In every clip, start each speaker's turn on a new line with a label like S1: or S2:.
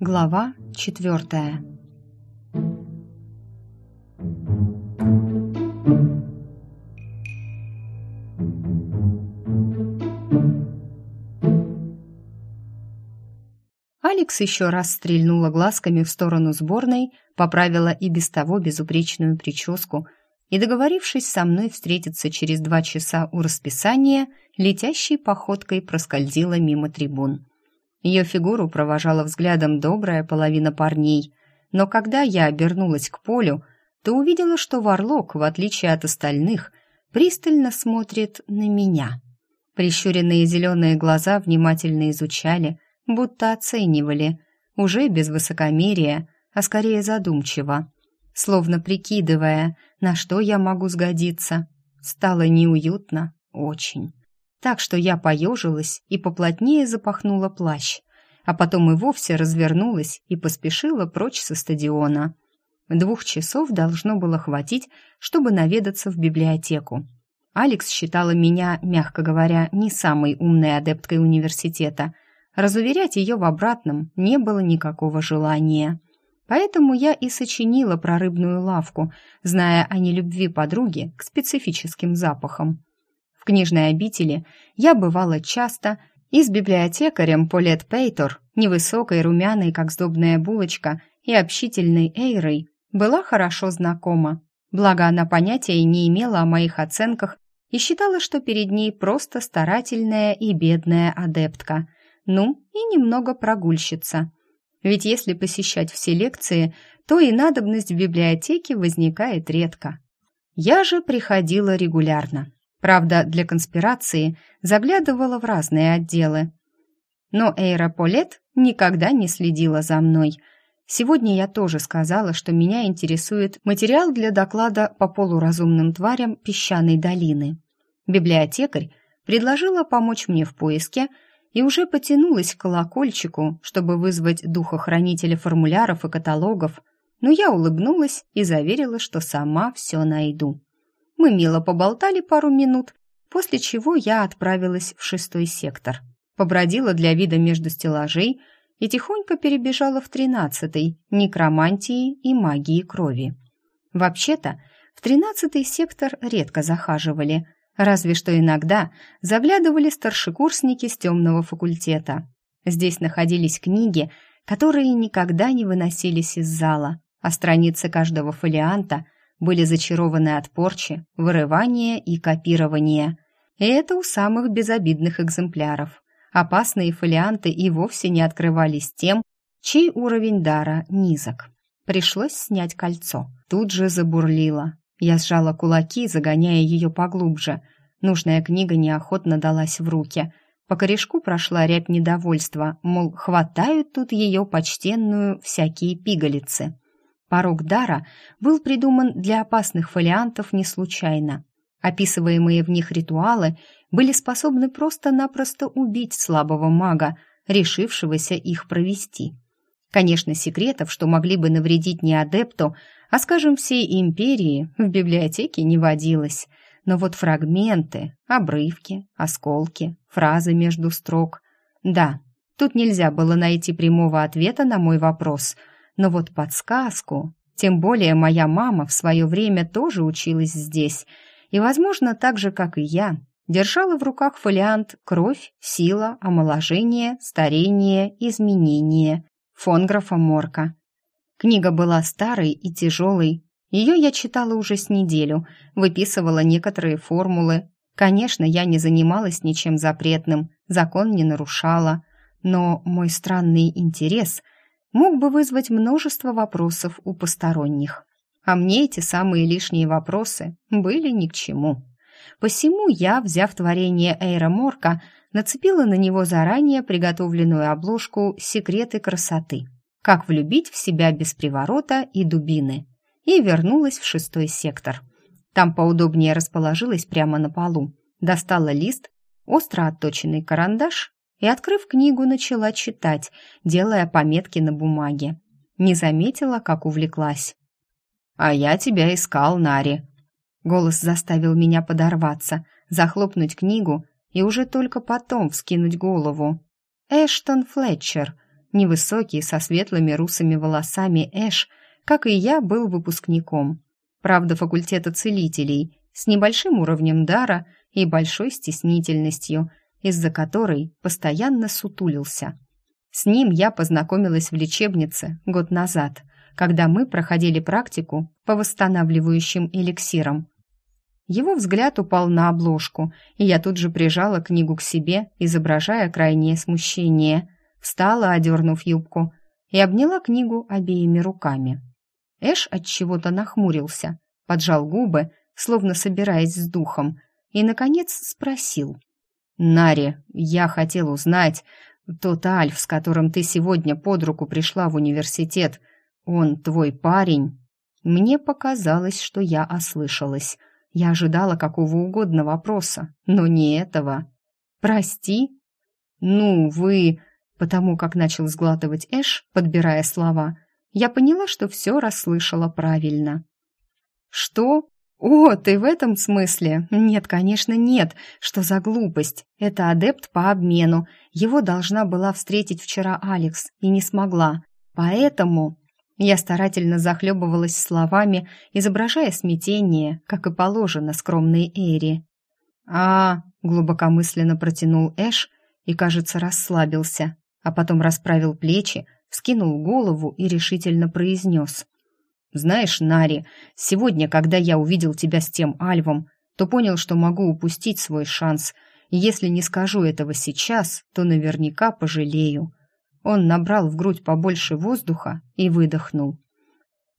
S1: Глава четвертая Алекс еще раз стрельнула глазками в сторону сборной, поправила и без того безупречную прическу и, договорившись со мной встретиться через два часа у расписания, летящей походкой проскользила мимо трибун. Ее фигуру провожала взглядом добрая половина парней, но когда я обернулась к полю, то увидела, что Варлок, в отличие от остальных, пристально смотрит на меня. Прищуренные зеленые глаза внимательно изучали, будто оценивали, уже без высокомерия, а скорее задумчиво, словно прикидывая, на что я могу сгодиться. Стало неуютно, очень. Так что я поежилась и поплотнее запахнула плащ, а потом и вовсе развернулась и поспешила прочь со стадиона. Двух часов должно было хватить, чтобы наведаться в библиотеку. Алекс считала меня, мягко говоря, не самой умной адепткой университета – Разуверять ее в обратном не было никакого желания. Поэтому я и сочинила про рыбную лавку, зная о нелюбви подруги к специфическим запахам. В книжной обители я бывала часто и с библиотекарем Полет Пейтор, невысокой, румяной, как сдобная булочка, и общительной Эйрой, была хорошо знакома. Благо она понятия не имела о моих оценках и считала, что перед ней просто старательная и бедная адептка – ну и немного прогульщица. Ведь если посещать все лекции, то и надобность в библиотеке возникает редко. Я же приходила регулярно. Правда, для конспирации заглядывала в разные отделы. Но Эйра Полет никогда не следила за мной. Сегодня я тоже сказала, что меня интересует материал для доклада по полуразумным тварям песчаной долины. Библиотекарь предложила помочь мне в поиске – и уже потянулась к колокольчику, чтобы вызвать духохранителя формуляров и каталогов, но я улыбнулась и заверила, что сама все найду. Мы мило поболтали пару минут, после чего я отправилась в шестой сектор, побродила для вида между стеллажей и тихонько перебежала в тринадцатый, некромантии и магии крови. Вообще-то, в тринадцатый сектор редко захаживали – Разве что иногда заглядывали старшекурсники с темного факультета. Здесь находились книги, которые никогда не выносились из зала, а страницы каждого фолианта были зачарованы от порчи, вырывания и копирования. И это у самых безобидных экземпляров. Опасные фолианты и вовсе не открывались тем, чей уровень дара низок. Пришлось снять кольцо. Тут же забурлило. Я сжала кулаки, загоняя ее поглубже. Нужная книга неохотно далась в руки. По корешку прошла рябь недовольства, мол, хватают тут ее почтенную всякие пигалицы. Порог дара был придуман для опасных фолиантов не случайно. Описываемые в них ритуалы были способны просто-напросто убить слабого мага, решившегося их провести. Конечно, секретов, что могли бы навредить не адепту, а, скажем, всей империи, в библиотеке не водилось. Но вот фрагменты, обрывки, осколки, фразы между строк. Да, тут нельзя было найти прямого ответа на мой вопрос, но вот подсказку, тем более моя мама в свое время тоже училась здесь, и, возможно, так же, как и я, держала в руках фолиант «Кровь, сила, омоложение, старение, изменение» фон Морка. Книга была старой и тяжелой. Ее я читала уже с неделю, выписывала некоторые формулы. Конечно, я не занималась ничем запретным, закон не нарушала, но мой странный интерес мог бы вызвать множество вопросов у посторонних. А мне эти самые лишние вопросы были ни к чему. Посему я, взяв творение Эйра Морка, нацепила на него заранее приготовленную обложку «Секреты красоты» как влюбить в себя без приворота и дубины, и вернулась в шестой сектор. Там поудобнее расположилась прямо на полу, достала лист, остро отточенный карандаш и, открыв книгу, начала читать, делая пометки на бумаге. Не заметила, как увлеклась. «А я тебя искал, Нари!» Голос заставил меня подорваться, захлопнуть книгу и уже только потом вскинуть голову. Эштон Флетчер, невысокий, со светлыми русыми волосами Эш, как и я, был выпускником. Правда, факультета целителей, с небольшим уровнем дара и большой стеснительностью, из-за которой постоянно сутулился. С ним я познакомилась в лечебнице год назад, когда мы проходили практику по восстанавливающим эликсирам. Его взгляд упал на обложку, и я тут же прижала книгу к себе, изображая крайнее смущение. Встала, одернув юбку, и обняла книгу обеими руками. Эш от чего-то нахмурился, поджал губы, словно собираясь с духом, и, наконец, спросил. «Нари, я хотел узнать, тот Альф, с которым ты сегодня под руку пришла в университет, он твой парень?» Мне показалось, что я ослышалась. Я ожидала какого угодно вопроса, но не этого. «Прости?» «Ну, вы...» Потому как начал сглатывать Эш, подбирая слова, я поняла, что все расслышала правильно. «Что? О, ты в этом смысле? Нет, конечно, нет. Что за глупость? Это адепт по обмену. Его должна была встретить вчера Алекс и не смогла. Поэтому...» Я старательно захлебывалась словами, изображая смятение, как и положено скромной Эри. а глубокомысленно протянул Эш и, кажется, расслабился, а потом расправил плечи, вскинул голову и решительно произнес. «Знаешь, Нари, сегодня, когда я увидел тебя с тем Альвом, то понял, что могу упустить свой шанс, если не скажу этого сейчас, то наверняка пожалею. Он набрал в грудь побольше воздуха и выдохнул.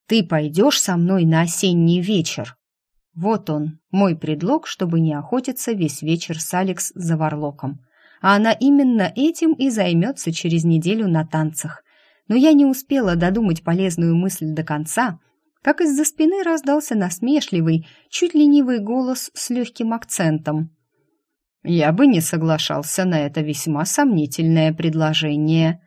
S1: «Ты пойдешь со мной на осенний вечер?» Вот он, мой предлог, чтобы не охотиться весь вечер с Алекс за Варлоком. А она именно этим и займется через неделю на танцах. Но я не успела додумать полезную мысль до конца, как из-за спины раздался насмешливый, чуть ленивый голос с легким акцентом. «Я бы не соглашался на это весьма сомнительное предложение»,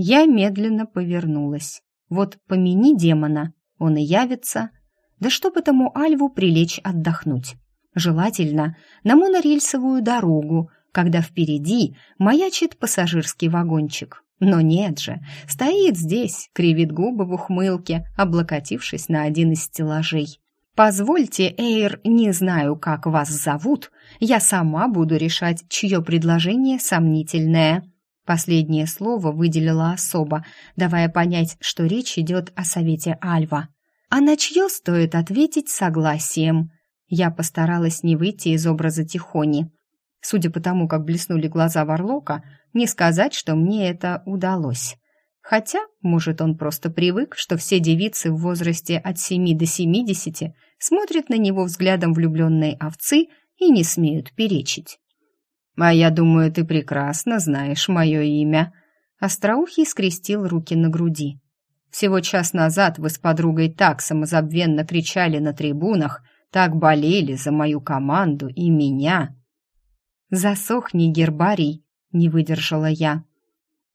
S1: я медленно повернулась. Вот помяни демона, он и явится. Да чтоб этому Альву прилечь отдохнуть. Желательно на монорельсовую дорогу, когда впереди маячит пассажирский вагончик. Но нет же, стоит здесь, кривит губы в ухмылке, облокотившись на один из стеллажей. «Позвольте, Эйр, не знаю, как вас зовут, я сама буду решать, чье предложение сомнительное». Последнее слово выделила особо, давая понять, что речь идет о совете Альва. А на чье стоит ответить согласием? Я постаралась не выйти из образа Тихони. Судя по тому, как блеснули глаза Варлока, не сказать, что мне это удалось. Хотя, может, он просто привык, что все девицы в возрасте от семи до семидесяти смотрят на него взглядом влюбленной овцы и не смеют перечить. «А я думаю, ты прекрасно знаешь мое имя». Остроухий скрестил руки на груди. «Всего час назад вы с подругой так самозабвенно кричали на трибунах, так болели за мою команду и меня». «Засохни, гербарий», — не выдержала я.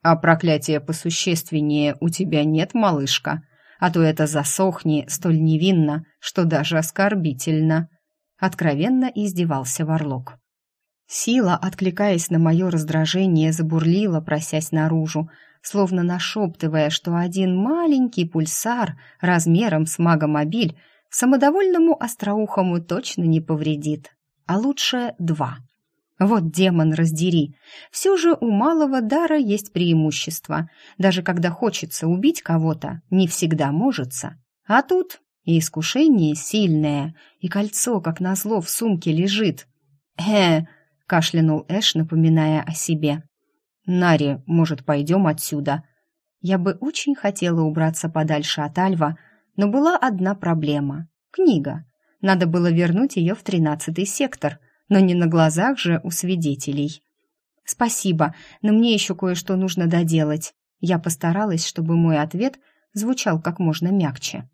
S1: «А проклятия посущественнее у тебя нет, малышка? А то это засохни столь невинно, что даже оскорбительно». Откровенно издевался Варлок. Сила, откликаясь на мое раздражение, забурлила, просясь наружу, словно нашептывая, что один маленький пульсар размером с магомобиль самодовольному остроухому точно не повредит, а лучше два. Вот демон раздери. Все же у малого дара есть преимущество. Даже когда хочется убить кого-то, не всегда можется. А тут и искушение сильное, и кольцо, как назло, в сумке лежит. Э, — кашлянул Эш, напоминая о себе. «Нари, может, пойдем отсюда?» Я бы очень хотела убраться подальше от Альва, но была одна проблема — книга. Надо было вернуть ее в тринадцатый сектор, но не на глазах же у свидетелей. «Спасибо, но мне еще кое-что нужно доделать». Я постаралась, чтобы мой ответ звучал как можно мягче.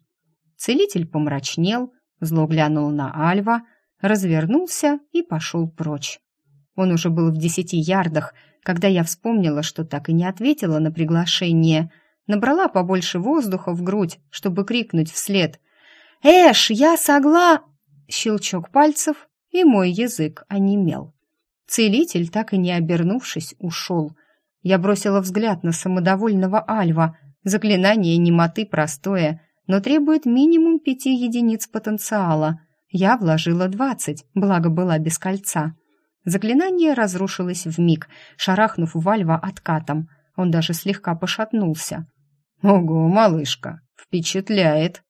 S1: Целитель помрачнел, зло глянул на Альва, развернулся и пошел прочь. Он уже был в десяти ярдах, когда я вспомнила, что так и не ответила на приглашение. Набрала побольше воздуха в грудь, чтобы крикнуть вслед. «Эш, я согла...» Щелчок пальцев, и мой язык онемел. Целитель, так и не обернувшись, ушел. Я бросила взгляд на самодовольного Альва. Заклинание немоты простое, но требует минимум пяти единиц потенциала. Я вложила двадцать, благо была без кольца. Заклинание разрушилось в миг, шарахнув Вальва откатом. Он даже слегка пошатнулся. «Ого, малышка, впечатляет!»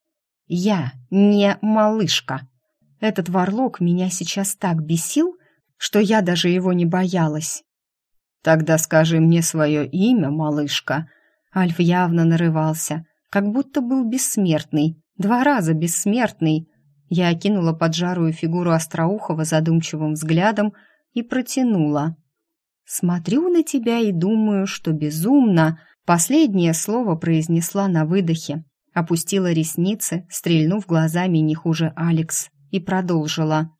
S1: «Я не малышка!» Этот варлок меня сейчас так бесил, что я даже его не боялась. «Тогда скажи мне свое имя, малышка». Альф явно нарывался, как будто был бессмертный, два раза бессмертный. Я окинула поджарую фигуру Остроухова задумчивым взглядом и протянула. «Смотрю на тебя и думаю, что безумно...» Последнее слово произнесла на выдохе, опустила ресницы, стрельнув глазами не хуже Алекс, и продолжила.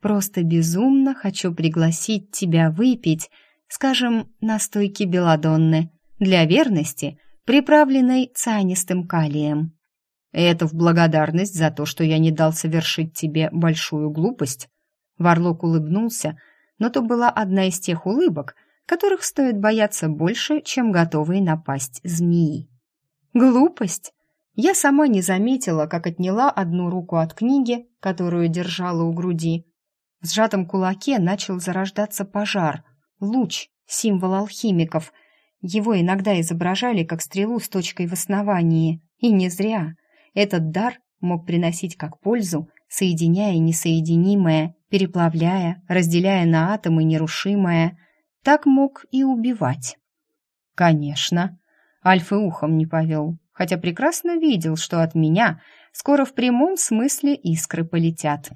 S1: «Просто безумно хочу пригласить тебя выпить скажем, настойки белладонны, для верности, приправленной цианистым калием. Это в благодарность за то, что я не дал совершить тебе большую глупость. Варлок улыбнулся, но то была одна из тех улыбок, которых стоит бояться больше, чем готовые напасть змеи. Глупость? Я сама не заметила, как отняла одну руку от книги, которую держала у груди. В сжатом кулаке начал зарождаться пожар — Луч — символ алхимиков. Его иногда изображали как стрелу с точкой в основании. И не зря. Этот дар мог приносить как пользу, соединяя несоединимое, переплавляя, разделяя на атомы нерушимое. Так мог и убивать. Конечно. Альф ухом не повел, хотя прекрасно видел, что от меня скоро в прямом смысле искры полетят.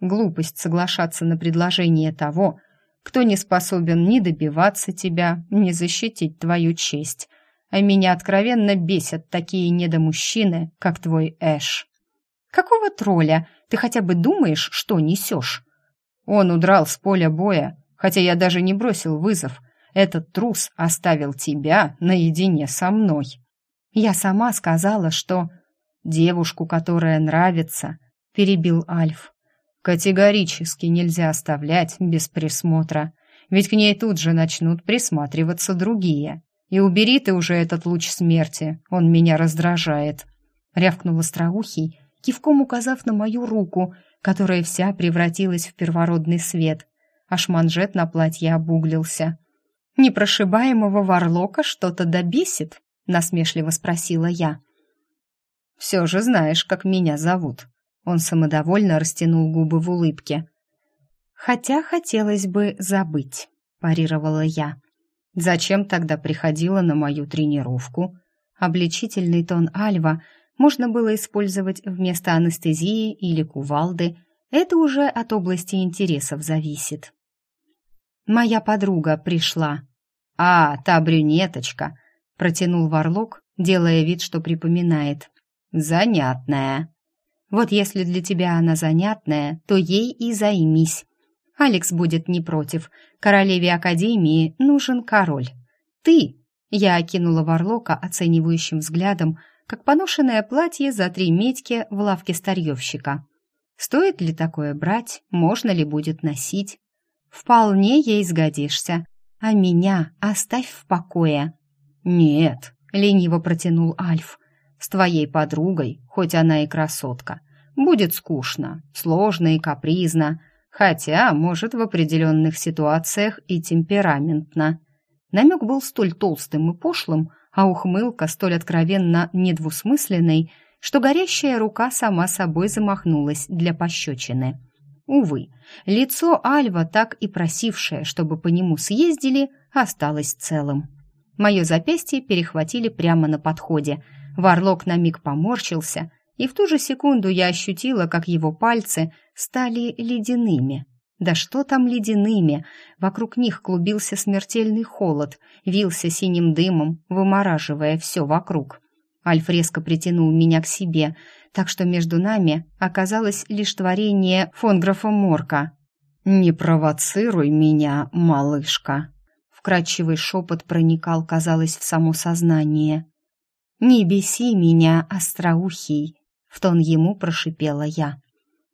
S1: Глупость соглашаться на предложение того, кто не способен ни добиваться тебя, ни защитить твою честь. А меня откровенно бесят такие недомужчины, как твой Эш. Какого тролля? Ты хотя бы думаешь, что несешь? Он удрал с поля боя, хотя я даже не бросил вызов. Этот трус оставил тебя наедине со мной. Я сама сказала, что... Девушку, которая нравится, перебил Альф категорически нельзя оставлять без присмотра, ведь к ней тут же начнут присматриваться другие. И убери ты уже этот луч смерти, он меня раздражает. Рявкнул остроухий, кивком указав на мою руку, которая вся превратилась в первородный свет. Аж манжет на платье обуглился. «Непрошибаемого варлока что-то добесит?» — насмешливо спросила я. «Все же знаешь, как меня зовут», он самодовольно растянул губы в улыбке. «Хотя хотелось бы забыть», — парировала я. «Зачем тогда приходила на мою тренировку?» Обличительный тон Альва можно было использовать вместо анестезии или кувалды. Это уже от области интересов зависит. «Моя подруга пришла». «А, та брюнеточка», — протянул Варлок, делая вид, что припоминает. «Занятная». Вот если для тебя она занятная, то ей и займись. Алекс будет не против. Королеве Академии нужен король. Ты, я окинула Варлока оценивающим взглядом, как поношенное платье за три медьки в лавке старьевщика. Стоит ли такое брать, можно ли будет носить? Вполне ей сгодишься. А меня оставь в покое. Нет, лениво протянул Альф. С твоей подругой, хоть она и красотка, будет скучно, сложно и капризно, хотя, может, в определенных ситуациях и темпераментно. Намек был столь толстым и пошлым, а ухмылка столь откровенно недвусмысленной, что горящая рука сама собой замахнулась для пощечины. Увы, лицо Альва, так и просившее, чтобы по нему съездили, осталось целым. Мое запястье перехватили прямо на подходе — Варлок на миг поморщился, и в ту же секунду я ощутила, как его пальцы стали ледяными. Да что там ледяными? Вокруг них клубился смертельный холод, вился синим дымом, вымораживая все вокруг. Альф резко притянул меня к себе, так что между нами оказалось лишь творение фон графа Морка. «Не провоцируй меня, малышка!» Вкрадчивый шепот проникал, казалось, в само сознание. «Не беси меня, остроухий!» — в тон ему прошипела я.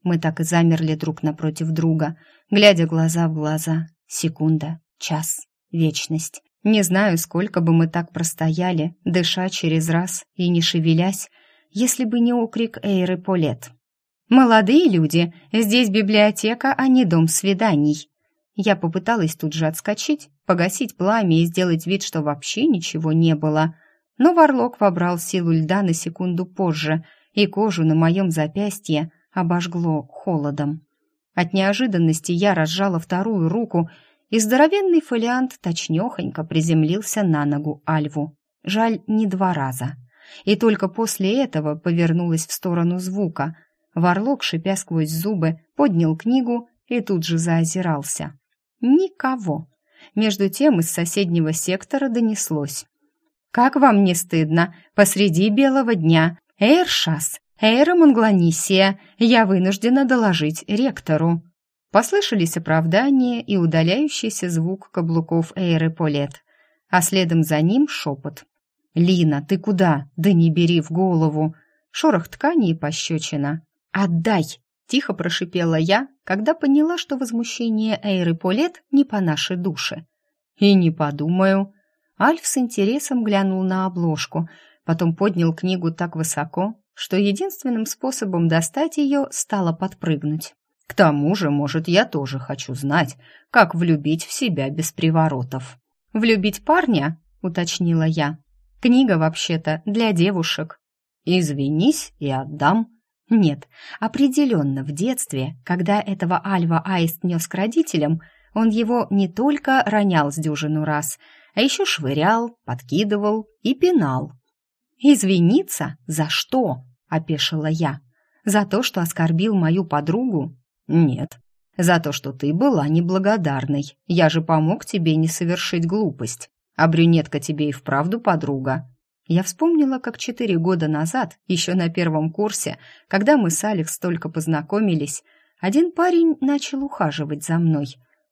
S1: Мы так и замерли друг напротив друга, глядя глаза в глаза. Секунда, час, вечность. Не знаю, сколько бы мы так простояли, дыша через раз и не шевелясь, если бы не окрик Эйры Полет. «Молодые люди, здесь библиотека, а не дом свиданий». Я попыталась тут же отскочить, погасить пламя и сделать вид, что вообще ничего не было. Но Варлок вобрал силу льда на секунду позже, и кожу на моем запястье обожгло холодом. От неожиданности я разжала вторую руку, и здоровенный фолиант точнёхонько приземлился на ногу Альву. Жаль, не два раза. И только после этого повернулась в сторону звука. Варлок, шипя сквозь зубы, поднял книгу и тут же заозирался. Никого. Между тем из соседнего сектора донеслось. «Как вам не стыдно? Посреди белого дня. Эйршас, Эйра Монгланисия, я вынуждена доложить ректору». Послышались оправдания и удаляющийся звук каблуков Эйры Полет, а следом за ним шепот. «Лина, ты куда? Да не бери в голову!» Шорох ткани и пощечина. «Отдай!» — тихо прошипела я, когда поняла, что возмущение Эйры Полет не по нашей душе. «И не подумаю». Альф с интересом глянул на обложку, потом поднял книгу так высоко, что единственным способом достать ее стало подпрыгнуть. «К тому же, может, я тоже хочу знать, как влюбить в себя без приворотов». «Влюбить парня?» — уточнила я. Книга, вообще-то, для девушек. Извинись и отдам. Нет, определенно в детстве, когда этого Альва Аист нес к родителям, он его не только ронял с дюжину раз, а еще швырял, подкидывал и пинал. «Извиниться? За что?» — опешила я. «За то, что оскорбил мою подругу?» «Нет, за то, что ты была неблагодарной. Я же помог тебе не совершить глупость. А брюнетка тебе и вправду подруга. Я вспомнила, как четыре года назад, еще на первом курсе, когда мы с Алекс только познакомились, один парень начал ухаживать за мной.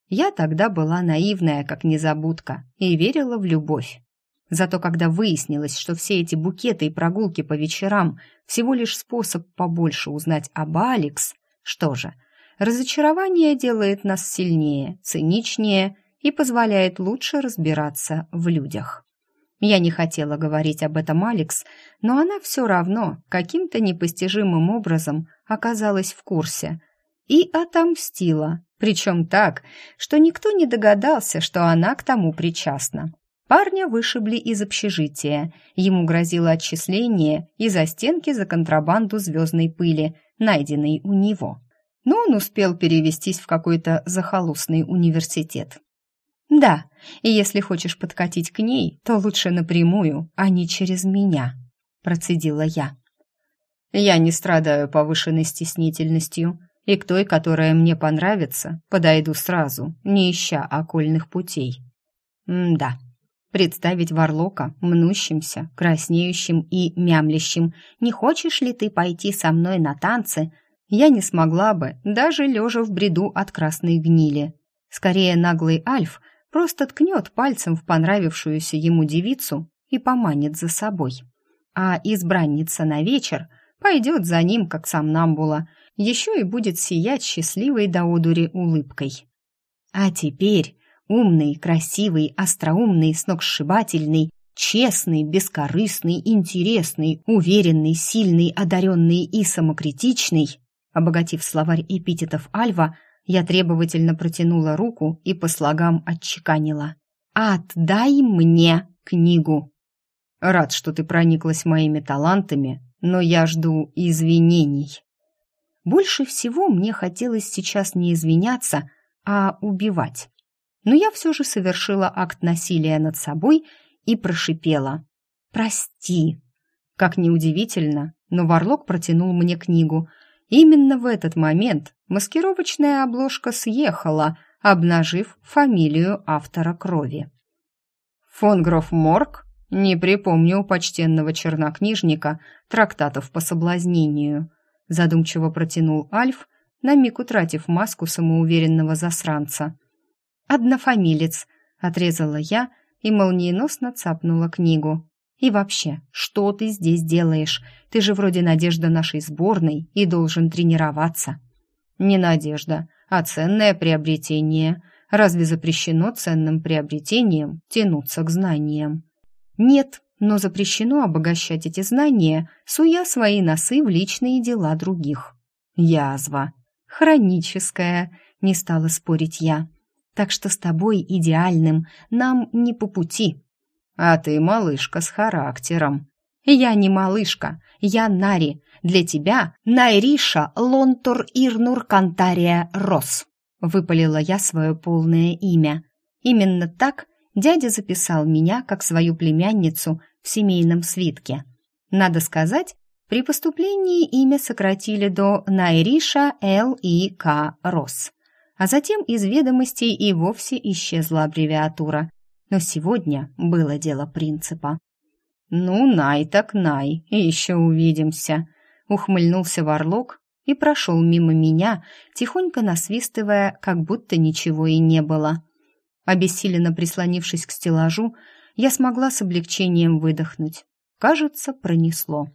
S1: Я тогда была наивная, как незабудка, и верила в любовь. Зато когда выяснилось, что все эти букеты и прогулки по вечерам всего лишь способ побольше узнать об Алекс, что же, разочарование делает нас сильнее, циничнее и позволяет лучше разбираться в людях. Я не хотела говорить об этом Алекс, но она все равно каким-то непостижимым образом оказалась в курсе и отомстила, причем так, что никто не догадался, что она к тому причастна. Парня вышибли из общежития, ему грозило отчисление и за стенки за контрабанду звездной пыли, найденной у него. Но он успел перевестись в какой-то захолустный университет. «Да, и если хочешь подкатить к ней, то лучше напрямую, а не через меня», — процедила я. «Я не страдаю повышенной стеснительностью, и к той, которая мне понравится, подойду сразу, не ища окольных путей». «М-да». Представить Варлока мнущимся, краснеющим и мямлящим «Не хочешь ли ты пойти со мной на танцы?» я не смогла бы, даже лежа в бреду от красной гнили. Скорее, наглый Альф — просто ткнет пальцем в понравившуюся ему девицу и поманит за собой. А избранница на вечер пойдет за ним, как сам Намбула, еще и будет сиять счастливой до одури улыбкой. А теперь умный, красивый, остроумный, сногсшибательный, честный, бескорыстный, интересный, уверенный, сильный, одаренный и самокритичный, обогатив словарь эпитетов Альва, я требовательно протянула руку и по слогам отчеканила. «Отдай мне книгу!» «Рад, что ты прониклась моими талантами, но я жду извинений». Больше всего мне хотелось сейчас не извиняться, а убивать. Но я все же совершила акт насилия над собой и прошипела. «Прости». Как неудивительно, но Варлок протянул мне книгу — Именно в этот момент маскировочная обложка съехала, обнажив фамилию автора крови. Фон Гроф Морг? Не припомню у почтенного чернокнижника трактатов по соблазнению. Задумчиво протянул Альф, на миг утратив маску самоуверенного засранца. «Однофамилец», — отрезала я и молниеносно цапнула книгу. И вообще, что ты здесь делаешь? Ты же вроде надежда нашей сборной и должен тренироваться. Не надежда, а ценное приобретение. Разве запрещено ценным приобретением тянуться к знаниям? Нет, но запрещено обогащать эти знания, суя свои носы в личные дела других. Язва. Хроническая, не стала спорить я. Так что с тобой идеальным нам не по пути. А ты малышка с характером. Я не малышка, я Нари. Для тебя Найриша Лонтур Ирнур Кантария Рос выпалила я свое полное имя. Именно так дядя записал меня как свою племянницу в семейном свитке. Надо сказать, при поступлении имя сократили до Найриша Л. И. К. Рос. А затем из ведомостей и вовсе исчезла аббревиатура. Но сегодня было дело принципа. «Ну, най так най, еще увидимся», — ухмыльнулся Варлок, и прошел мимо меня, тихонько насвистывая, как будто ничего и не было. Обессиленно прислонившись к стеллажу, я смогла с облегчением выдохнуть. Кажется, пронесло.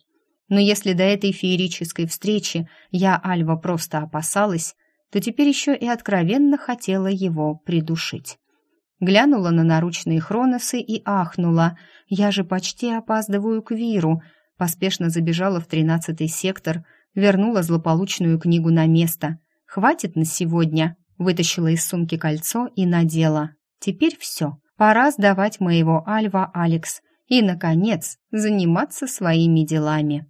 S1: Но если до этой феерической встречи я Альва просто опасалась, то теперь еще и откровенно хотела его придушить. Глянула на наручные хроносы и ахнула. Я же почти опаздываю к Виру. Поспешно забежала в тринадцатый сектор — вернула злополучную книгу на место. «Хватит на сегодня», вытащила из сумки кольцо и надела. «Теперь все. Пора сдавать моего Альва Алекс и, наконец, заниматься своими делами».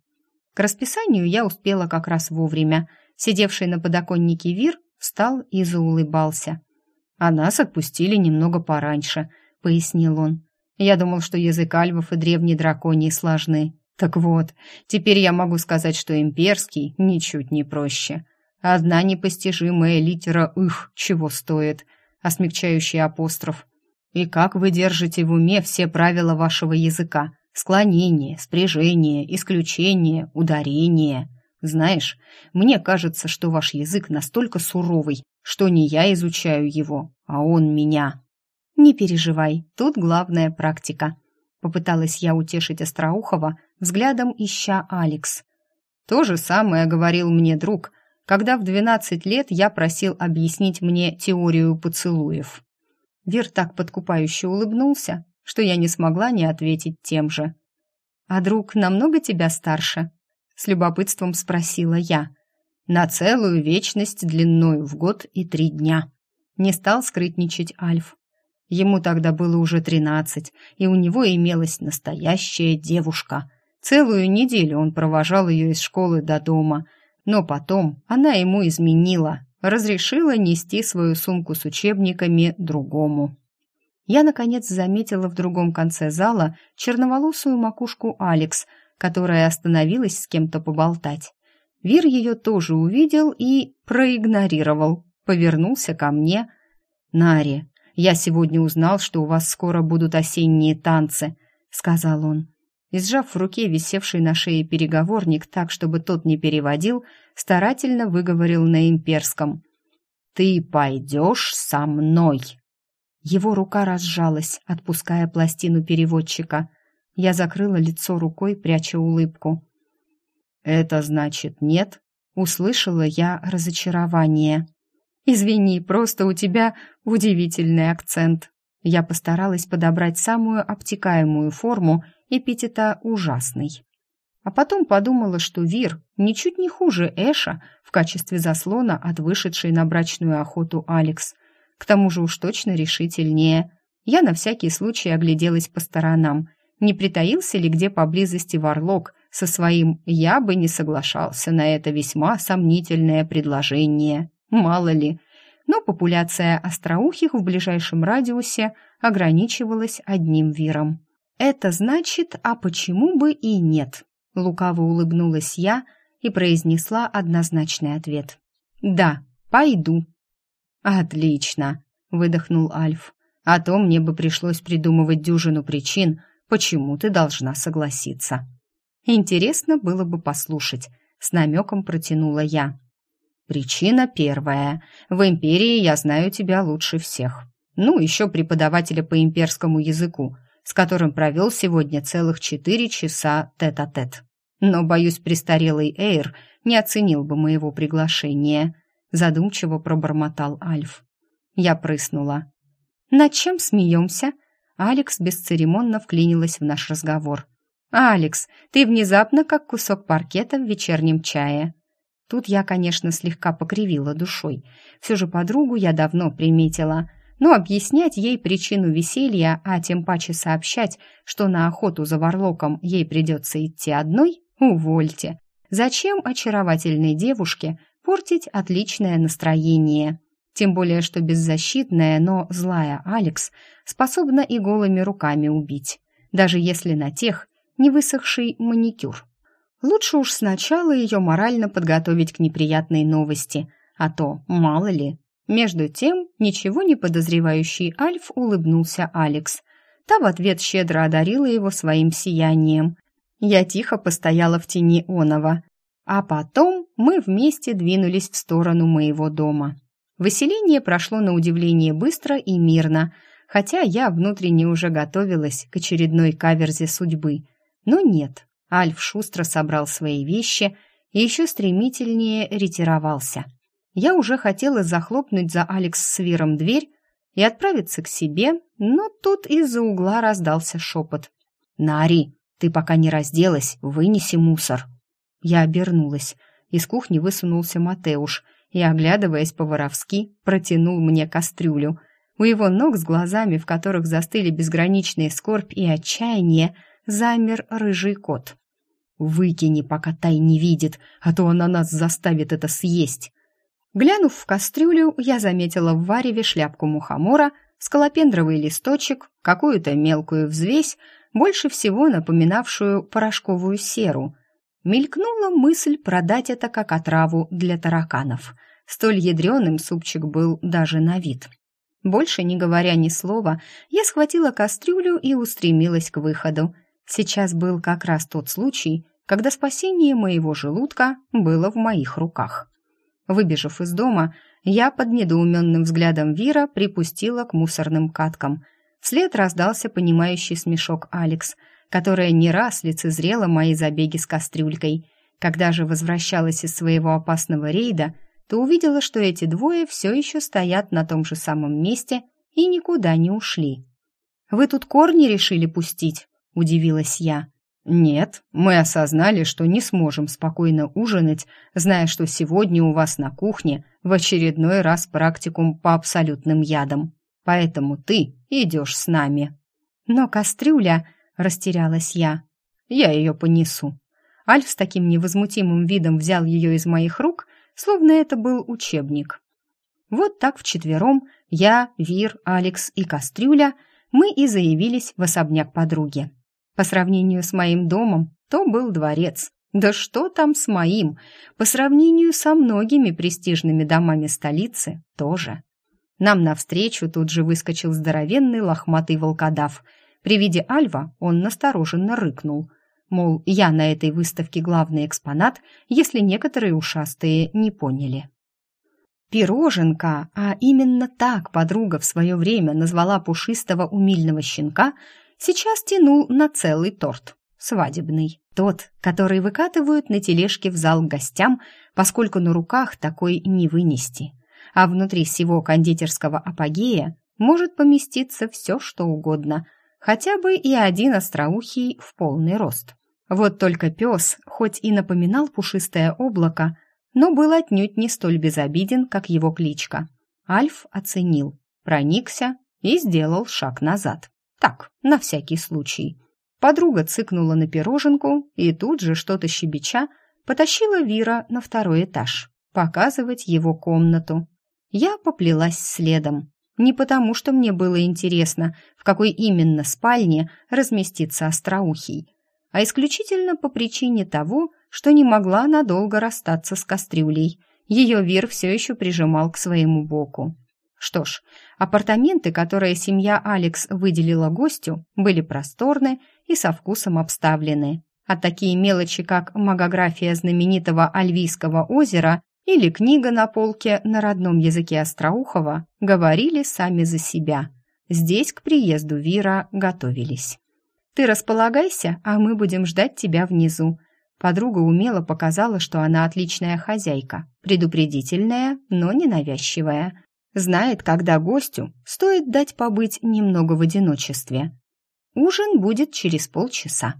S1: К расписанию я успела как раз вовремя. Сидевший на подоконнике Вир встал и заулыбался. «А нас отпустили немного пораньше», — пояснил он. «Я думал, что язык альвов и древний драконий сложны. Так вот, теперь я могу сказать, что имперский ничуть не проще. Одна непостижимая литера «ых» чего стоит, а смягчающий апостроф. И как вы держите в уме все правила вашего языка? Склонение, спряжение, исключение, ударение. Знаешь, мне кажется, что ваш язык настолько суровый, что не я изучаю его, а он меня. Не переживай, тут главная практика. Попыталась я утешить Остроухова, взглядом ища Алекс. То же самое говорил мне друг, когда в двенадцать лет я просил объяснить мне теорию поцелуев. Вир так подкупающе улыбнулся, что я не смогла не ответить тем же. «А друг намного тебя старше?» — с любопытством спросила я. «На целую вечность длиною в год и три дня». Не стал скрытничать Альф. Ему тогда было уже тринадцать, и у него имелась настоящая девушка. Целую неделю он провожал ее из школы до дома, но потом она ему изменила, разрешила нести свою сумку с учебниками другому. Я, наконец, заметила в другом конце зала черноволосую макушку Алекс, которая остановилась с кем-то поболтать. Вир ее тоже увидел и проигнорировал, повернулся ко мне. «Нари, «Я сегодня узнал, что у вас скоро будут осенние танцы», — сказал он. И, сжав в руке висевший на шее переговорник так, чтобы тот не переводил, старательно выговорил на имперском. «Ты пойдешь со мной!» Его рука разжалась, отпуская пластину переводчика. Я закрыла лицо рукой, пряча улыбку. «Это значит нет?» — услышала я разочарование. «Извини, просто у тебя удивительный акцент». Я постаралась подобрать самую обтекаемую форму эпитета «ужасный». А потом подумала, что Вир ничуть не хуже Эша в качестве заслона от вышедшей на брачную охоту Алекс. К тому же уж точно решительнее. Я на всякий случай огляделась по сторонам. Не притаился ли где поблизости Варлок со своим «я бы не соглашался на это весьма сомнительное предложение»? Мало ли. Но популяция остроухих в ближайшем радиусе ограничивалась одним виром. «Это значит, а почему бы и нет?» Лукаво улыбнулась я и произнесла однозначный ответ. «Да, пойду». «Отлично», — выдохнул Альф. «А то мне бы пришлось придумывать дюжину причин, почему ты должна согласиться». «Интересно было бы послушать», — с намеком протянула я. Причина первая. В империи я знаю тебя лучше всех. Ну, еще преподавателя по имперскому языку, с которым провел сегодня целых четыре часа тет-а-тет. -тет. Но, боюсь, престарелый Эйр не оценил бы моего приглашения. Задумчиво пробормотал Альф. Я прыснула. «Над чем смеемся?» Алекс бесцеремонно вклинилась в наш разговор. «Алекс, ты внезапно как кусок паркета в вечернем чае». Тут я, конечно, слегка покривила душой. Все же подругу я давно приметила. Но объяснять ей причину веселья, а тем паче сообщать, что на охоту за варлоком ей придется идти одной, увольте. Зачем очаровательной девушке портить отличное настроение? Тем более, что беззащитная, но злая Алекс способна и голыми руками убить, даже если на тех не высохший маникюр. Лучше уж сначала ее морально подготовить к неприятной новости, а то, мало ли. Между тем, ничего не подозревающий Альф улыбнулся Алекс. Та в ответ щедро одарила его своим сиянием. Я тихо постояла в тени Онова, а потом мы вместе двинулись в сторону моего дома. Выселение прошло на удивление быстро и мирно, хотя я внутренне уже готовилась к очередной каверзе судьбы. Но нет, Альф шустро собрал свои вещи и еще стремительнее ретировался. Я уже хотела захлопнуть за Алекс с Виром дверь и отправиться к себе, но тут из-за угла раздался шепот. «Нари, ты пока не разделась, вынеси мусор». Я обернулась. Из кухни высунулся Матеуш — и, оглядываясь по-воровски, протянул мне кастрюлю. У его ног с глазами, в которых застыли безграничные скорбь и отчаяние, замер рыжий кот. «Выкини, пока Тай не видит, а то она нас заставит это съесть!» Глянув в кастрюлю, я заметила в вареве шляпку мухомора, скалопендровый листочек, какую-то мелкую взвесь, больше всего напоминавшую порошковую серу — Мелькнула мысль продать это как отраву для тараканов. Столь ядреным супчик был даже на вид. Больше не говоря ни слова, я схватила кастрюлю и устремилась к выходу. Сейчас был как раз тот случай, когда спасение моего желудка было в моих руках. Выбежав из дома, я под недоуменным взглядом Вира припустила к мусорным каткам. Вслед раздался понимающий смешок Алекс – которая не раз лицезрела мои забеги с кастрюлькой. Когда же возвращалась из своего опасного рейда, то увидела, что эти двое все еще стоят на том же самом месте и никуда не ушли. «Вы тут корни решили пустить?» – удивилась я. «Нет, мы осознали, что не сможем спокойно ужинать, зная, что сегодня у вас на кухне в очередной раз практикум по абсолютным ядам. Поэтому ты идешь с нами». «Но кастрюля...» растерялась я. Я ее понесу. Альф с таким невозмутимым видом взял ее из моих рук, словно это был учебник. Вот так вчетвером я, Вир, Алекс и Кастрюля мы и заявились в особняк подруги. По сравнению с моим домом, то был дворец. Да что там с моим? По сравнению со многими престижными домами столицы тоже. Нам навстречу тут же выскочил здоровенный лохматый волкодав – при виде Альва он настороженно рыкнул. Мол, я на этой выставке главный экспонат, если некоторые ушастые не поняли. Пироженка, а именно так подруга в свое время назвала пушистого умильного щенка, сейчас тянул на целый торт. Свадебный. Тот, который выкатывают на тележке в зал гостям, поскольку на руках такой не вынести. А внутри всего кондитерского апогея может поместиться все, что угодно, хотя бы и один остроухий в полный рост. Вот только пес, хоть и напоминал пушистое облако, но был отнюдь не столь безобиден, как его кличка. Альф оценил, проникся и сделал шаг назад. Так, на всякий случай. Подруга цыкнула на пироженку и тут же, что-то щебеча, потащила Вира на второй этаж, показывать его комнату. Я поплелась следом. Не потому, что мне было интересно, в какой именно спальне разместится остроухий, а исключительно по причине того, что не могла надолго расстаться с кастрюлей. Ее Вир все еще прижимал к своему боку. Что ж, апартаменты, которые семья Алекс выделила гостю, были просторны и со вкусом обставлены. А такие мелочи, как магография знаменитого Альвийского озера или книга на полке на родном языке Остроухова говорили сами за себя. Здесь к приезду Вира готовились. «Ты располагайся, а мы будем ждать тебя внизу». Подруга умело показала, что она отличная хозяйка, предупредительная, но ненавязчивая. Знает, когда гостю стоит дать побыть немного в одиночестве. Ужин будет через полчаса.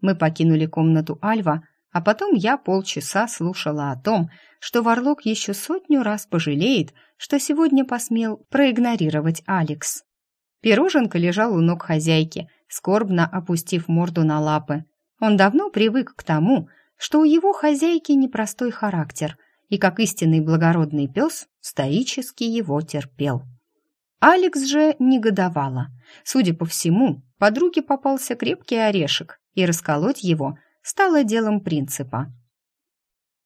S1: Мы покинули комнату Альва, а потом я полчаса слушала о том, что Варлок еще сотню раз пожалеет, что сегодня посмел проигнорировать Алекс. Пироженка лежал у ног хозяйки, скорбно опустив морду на лапы. Он давно привык к тому, что у его хозяйки непростой характер, и как истинный благородный пес стоически его терпел. Алекс же негодовала. Судя по всему, подруге попался крепкий орешек, и расколоть его стало делом принципа.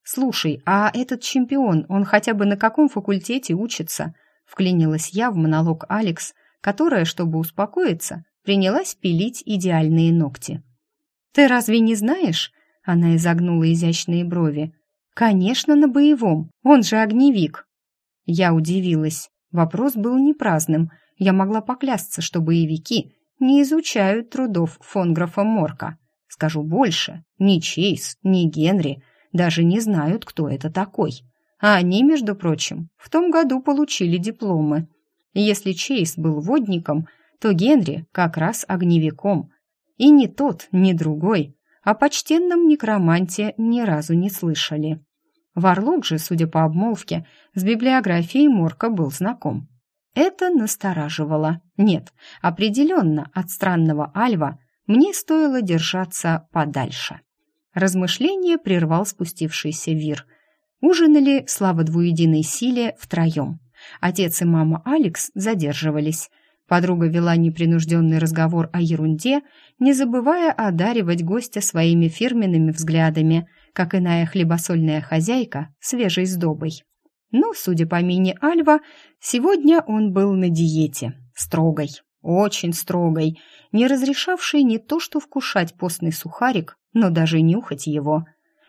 S1: «Слушай, а этот чемпион, он хотя бы на каком факультете учится?» Вклинилась я в монолог Алекс, которая, чтобы успокоиться, принялась пилить идеальные ногти. «Ты разве не знаешь?» Она изогнула изящные брови. «Конечно, на боевом. Он же огневик». Я удивилась. Вопрос был не праздным. Я могла поклясться, что боевики не изучают трудов фон графа Морка. Скажу больше, ни Чейз, ни Генри даже не знают, кто это такой. А они, между прочим, в том году получили дипломы. Если Чейз был водником, то Генри как раз огневиком. И ни тот, ни другой о почтенном некроманте ни разу не слышали. Варлок же, судя по обмолвке, с библиографией Морка был знаком. Это настораживало. Нет, определенно от странного Альва мне стоило держаться подальше. Размышление прервал спустившийся Вир. Ужинали, слава двуединой силе, втроем. Отец и мама Алекс задерживались. Подруга вела непринужденный разговор о ерунде, не забывая одаривать гостя своими фирменными взглядами, как иная хлебосольная хозяйка свежей сдобой. Но, судя по мини Альва, сегодня он был на диете, строгой, очень строгой, не разрешавшей не то что вкушать постный сухарик, но даже нюхать его.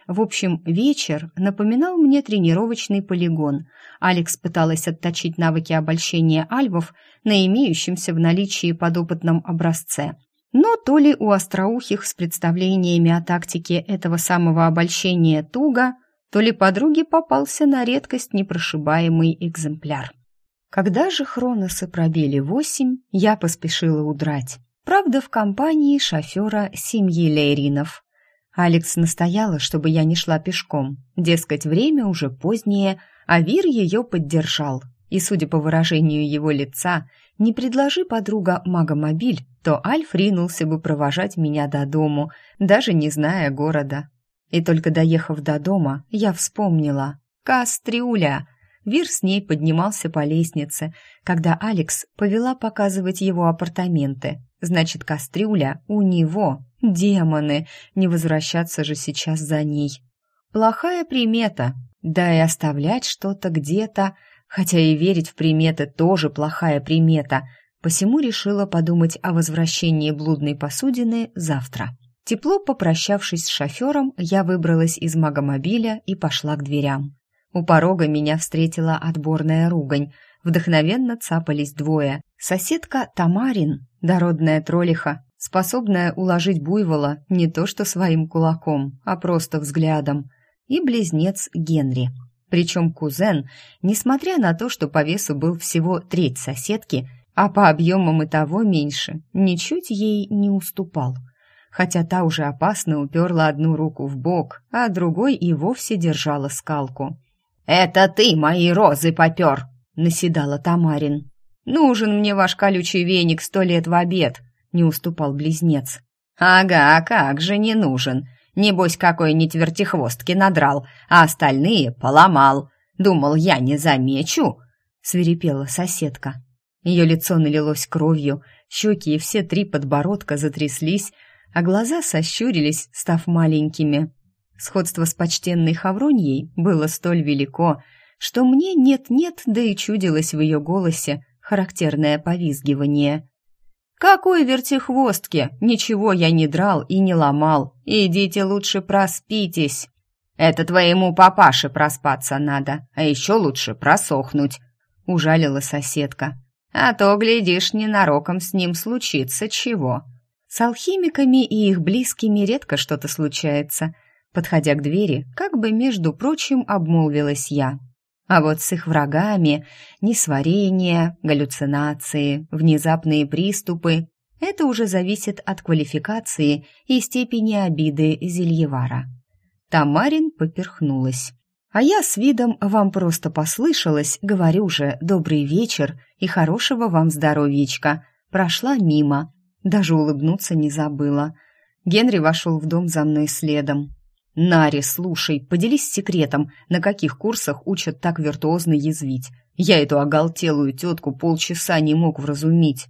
S1: В общем, вечер напоминал мне тренировочный полигон. Алекс пыталась отточить навыки обольщения альвов на имеющемся в наличии подопытном образце. Но то ли у остроухих с представлениями о тактике этого самого обольщения туго, то ли подруге попался на редкость непрошибаемый экземпляр. Когда же хроносы пробили восемь, я поспешила удрать. Правда, в компании шофера семьи Лейринов. Алекс настояла, чтобы я не шла пешком. Дескать, время уже позднее, а Вир ее поддержал. И, судя по выражению его лица, не предложи подруга магомобиль, то Альф ринулся бы провожать меня до дому, даже не зная города. И только доехав до дома, я вспомнила. Кастриуля! Вир с ней поднимался по лестнице, когда Алекс повела показывать его апартаменты. Значит, Кастрюля у него. Демоны! Не возвращаться же сейчас за ней. Плохая примета. Да и оставлять что-то где-то, хотя и верить в приметы тоже плохая примета. Посему решила подумать о возвращении блудной посудины завтра. Тепло попрощавшись с шофером, я выбралась из магомобиля и пошла к дверям. У порога меня встретила отборная ругань. Вдохновенно цапались двое. Соседка Тамарин, дородная троллиха, способная уложить буйвола не то что своим кулаком, а просто взглядом, и близнец Генри. Причем кузен, несмотря на то, что по весу был всего треть соседки, а по объемам и того меньше, ничуть ей не уступал – хотя та уже опасно уперла одну руку в бок, а другой и вовсе держала скалку. «Это ты мои розы попер!» — наседала Тамарин. «Нужен мне ваш колючий веник сто лет в обед!» — не уступал близнец. «Ага, как же не нужен! Небось, какой-нибудь вертихвостки надрал, а остальные поломал. Думал, я не замечу!» — свирепела соседка. Ее лицо налилось кровью, щеки и все три подбородка затряслись, а глаза сощурились, став маленькими. Сходство с почтенной Хавроньей было столь велико, что мне нет-нет, да и чудилось в ее голосе характерное повизгивание. «Какой вертихвостки! Ничего я не драл и не ломал. Идите лучше проспитесь!» «Это твоему папаше проспаться надо, а еще лучше просохнуть», — ужалила соседка. «А то, глядишь, ненароком с ним случится чего». С алхимиками и их близкими редко что-то случается. Подходя к двери, как бы, между прочим, обмолвилась я. А вот с их врагами несварение, галлюцинации, внезапные приступы – это уже зависит от квалификации и степени обиды Зельевара. Тамарин поперхнулась. А я с видом «вам просто послышалось», говорю же «добрый вечер» и «хорошего вам здоровьечка». Прошла мимо, даже улыбнуться не забыла. Генри вошел в дом за мной следом. «Нари, слушай, поделись секретом, на каких курсах учат так виртуозно язвить. Я эту оголтелую тетку полчаса не мог вразумить».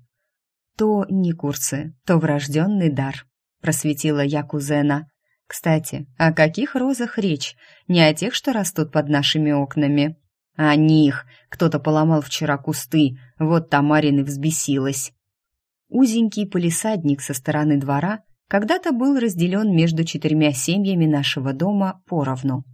S1: «То не курсы, то врожденный дар», — просветила я кузена. «Кстати, о каких розах речь? Не о тех, что растут под нашими окнами?» «О них! Кто-то поломал вчера кусты, вот Тамарин и взбесилась». Узенький полисадник со стороны двора когда-то был разделен между четырьмя семьями нашего дома поровну.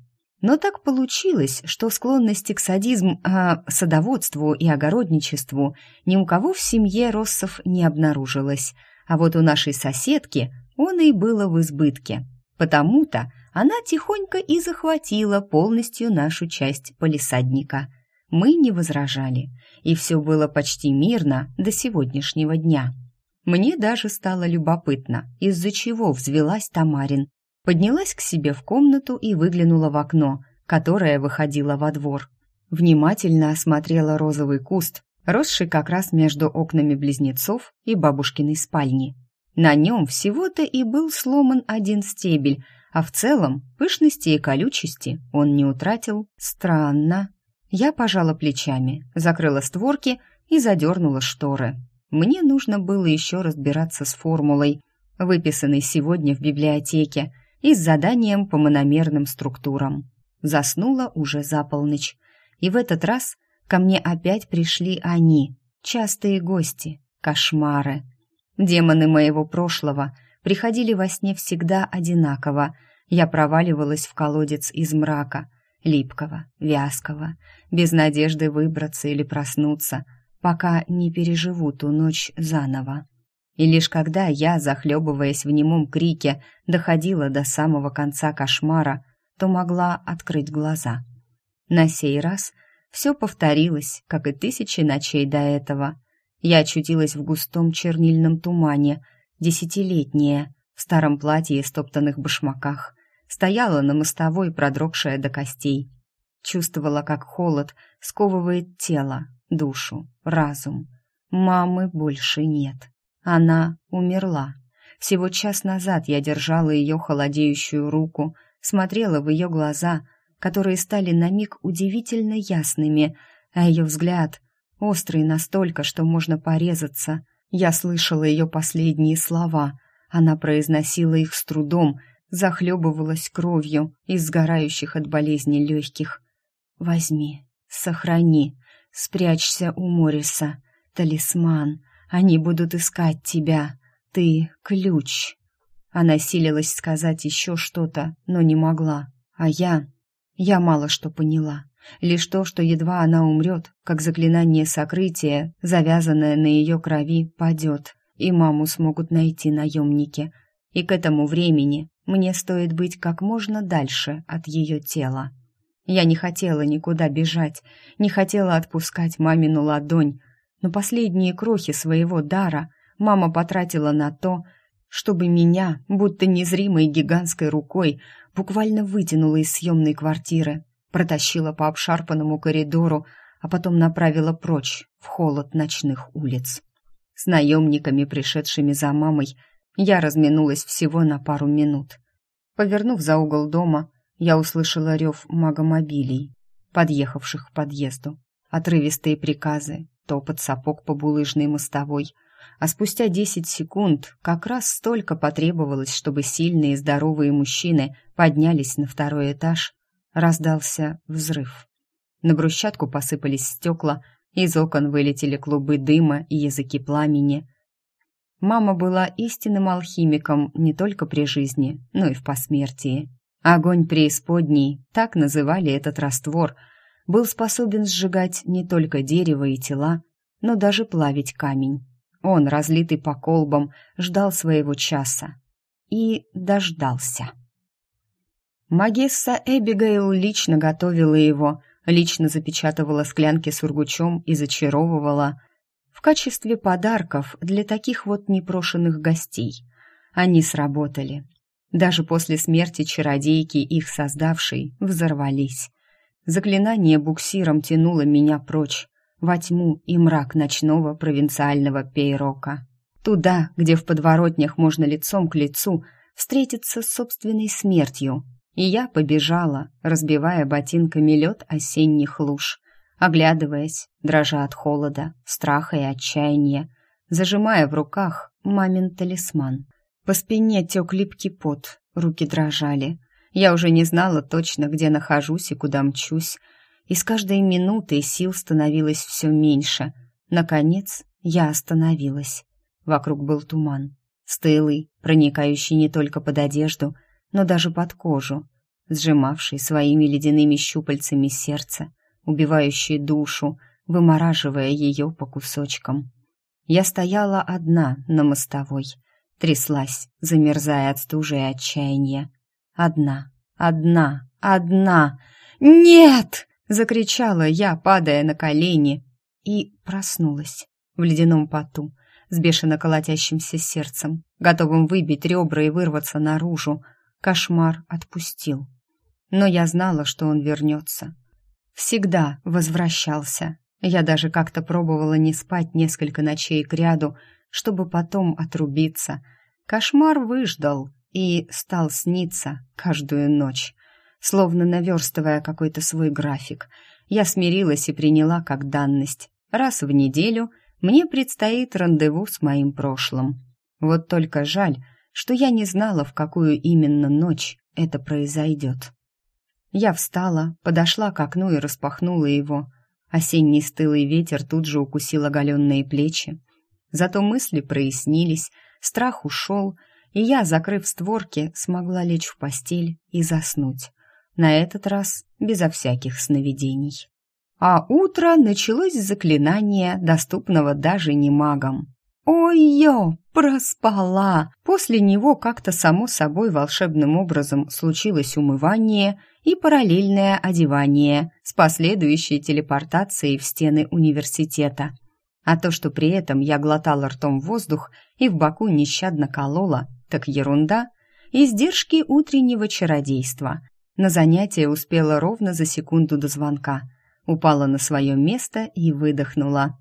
S1: Но так получилось, что склонности к садизму, а, садоводству и огородничеству ни у кого в семье Россов не обнаружилось, а вот у нашей соседки он и было в избытке. Потому-то она тихонько и захватила полностью нашу часть полисадника. Мы не возражали, и все было почти мирно до сегодняшнего дня. Мне даже стало любопытно, из-за чего взвелась Тамарин. Поднялась к себе в комнату и выглянула в окно, которое выходило во двор. Внимательно осмотрела розовый куст, росший как раз между окнами близнецов и бабушкиной спальни. На нем всего-то и был сломан один стебель, а в целом пышности и колючести он не утратил. Странно. Я пожала плечами, закрыла створки и задернула шторы. Мне нужно было еще разбираться с формулой, выписанной сегодня в библиотеке, и с заданием по мономерным структурам. Заснула уже за полночь, и в этот раз ко мне опять пришли они, частые гости, кошмары. Демоны моего прошлого приходили во сне всегда одинаково. Я проваливалась в колодец из мрака, липкого, вязкого, без надежды выбраться или проснуться — пока не переживу ту ночь заново. И лишь когда я, захлебываясь в немом крике, доходила до самого конца кошмара, то могла открыть глаза. На сей раз все повторилось, как и тысячи ночей до этого. Я очутилась в густом чернильном тумане, десятилетняя, в старом платье и стоптанных башмаках, стояла на мостовой, продрогшая до костей. Чувствовала, как холод сковывает тело, душу, разум. Мамы больше нет. Она умерла. Всего час назад я держала ее холодеющую руку, смотрела в ее глаза, которые стали на миг удивительно ясными, а ее взгляд острый настолько, что можно порезаться. Я слышала ее последние слова. Она произносила их с трудом, захлебывалась кровью из сгорающих от болезни легких. «Возьми, сохрани, Спрячься у Мориса. Талисман. Они будут искать тебя. Ты — ключ. Она силилась сказать еще что-то, но не могла. А я... Я мало что поняла. Лишь то, что едва она умрет, как заклинание сокрытия, завязанное на ее крови, падет, и маму смогут найти наемники. И к этому времени мне стоит быть как можно дальше от ее тела. Я не хотела никуда бежать, не хотела отпускать мамину ладонь, но последние крохи своего дара мама потратила на то, чтобы меня, будто незримой гигантской рукой, буквально вытянула из съемной квартиры, протащила по обшарпанному коридору, а потом направила прочь, в холод ночных улиц. С наемниками, пришедшими за мамой, я разминулась всего на пару минут. Повернув за угол дома, я услышала рев магомобилей, подъехавших к подъезду, отрывистые приказы, топот сапог по булыжной мостовой, а спустя десять секунд как раз столько потребовалось, чтобы сильные и здоровые мужчины поднялись на второй этаж, раздался взрыв. На брусчатку посыпались стекла, из окон вылетели клубы дыма и языки пламени. Мама была истинным алхимиком не только при жизни, но и в посмертии. Огонь преисподней, так называли этот раствор, был способен сжигать не только дерево и тела, но даже плавить камень. Он, разлитый по колбам, ждал своего часа. И дождался. Магесса Эбигейл лично готовила его, лично запечатывала склянки с ургучом и зачаровывала в качестве подарков для таких вот непрошенных гостей. Они сработали. Даже после смерти чародейки, их создавшей, взорвались. Заклинание буксиром тянуло меня прочь, во тьму и мрак ночного провинциального пейрока. Туда, где в подворотнях можно лицом к лицу встретиться с собственной смертью. И я побежала, разбивая ботинками лед осенних луж, оглядываясь, дрожа от холода, страха и отчаяния, зажимая в руках мамин талисман. По спине тек липкий пот, руки дрожали. Я уже не знала точно, где нахожусь и куда мчусь, и с каждой минутой сил становилось все меньше. Наконец, я остановилась. Вокруг был туман, стылый, проникающий не только под одежду, но даже под кожу, сжимавший своими ледяными щупальцами сердце, убивающий душу, вымораживая ее по кусочкам. Я стояла одна на мостовой, тряслась, замерзая от стужи и отчаяния. Одна, одна, одна! Нет! Закричала я, падая на колени, и проснулась в ледяном поту, с бешено колотящимся сердцем, готовым выбить ребра и вырваться наружу. Кошмар отпустил. Но я знала, что он вернется. Всегда возвращался. Я даже как-то пробовала не спать несколько ночей кряду, чтобы потом отрубиться. Кошмар выждал и стал сниться каждую ночь словно наверстывая какой-то свой график. Я смирилась и приняла как данность. Раз в неделю мне предстоит рандеву с моим прошлым. Вот только жаль, что я не знала, в какую именно ночь это произойдет. Я встала, подошла к окну и распахнула его. Осенний стылый ветер тут же укусил оголенные плечи. Зато мысли прояснились, страх ушел, и я, закрыв створки, смогла лечь в постель и заснуть на этот раз безо всяких сновидений. А утро началось с заклинания, доступного даже не магам. Ой-ё, проспала! После него как-то само собой волшебным образом случилось умывание и параллельное одевание с последующей телепортацией в стены университета. А то, что при этом я глотала ртом воздух и в боку нещадно колола, так ерунда. Издержки утреннего чародейства – на занятие успела ровно за секунду до звонка. Упала на свое место и выдохнула.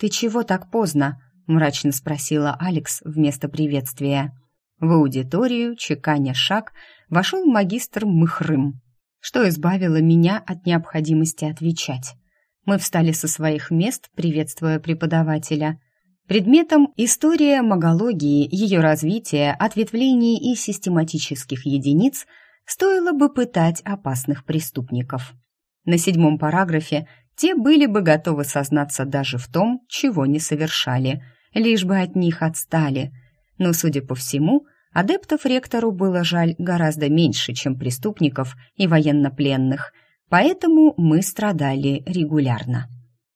S1: «Ты чего так поздно?» – мрачно спросила Алекс вместо приветствия. В аудиторию, чеканя шаг, вошел магистр Мыхрым, что избавило меня от необходимости отвечать. Мы встали со своих мест, приветствуя преподавателя. Предметом история магологии, ее развитие, ответвлений и систематических единиц – стоило бы пытать опасных преступников. На седьмом параграфе те были бы готовы сознаться даже в том, чего не совершали, лишь бы от них отстали. Но, судя по всему, адептов ректору было жаль гораздо меньше, чем преступников и военнопленных, поэтому мы страдали регулярно.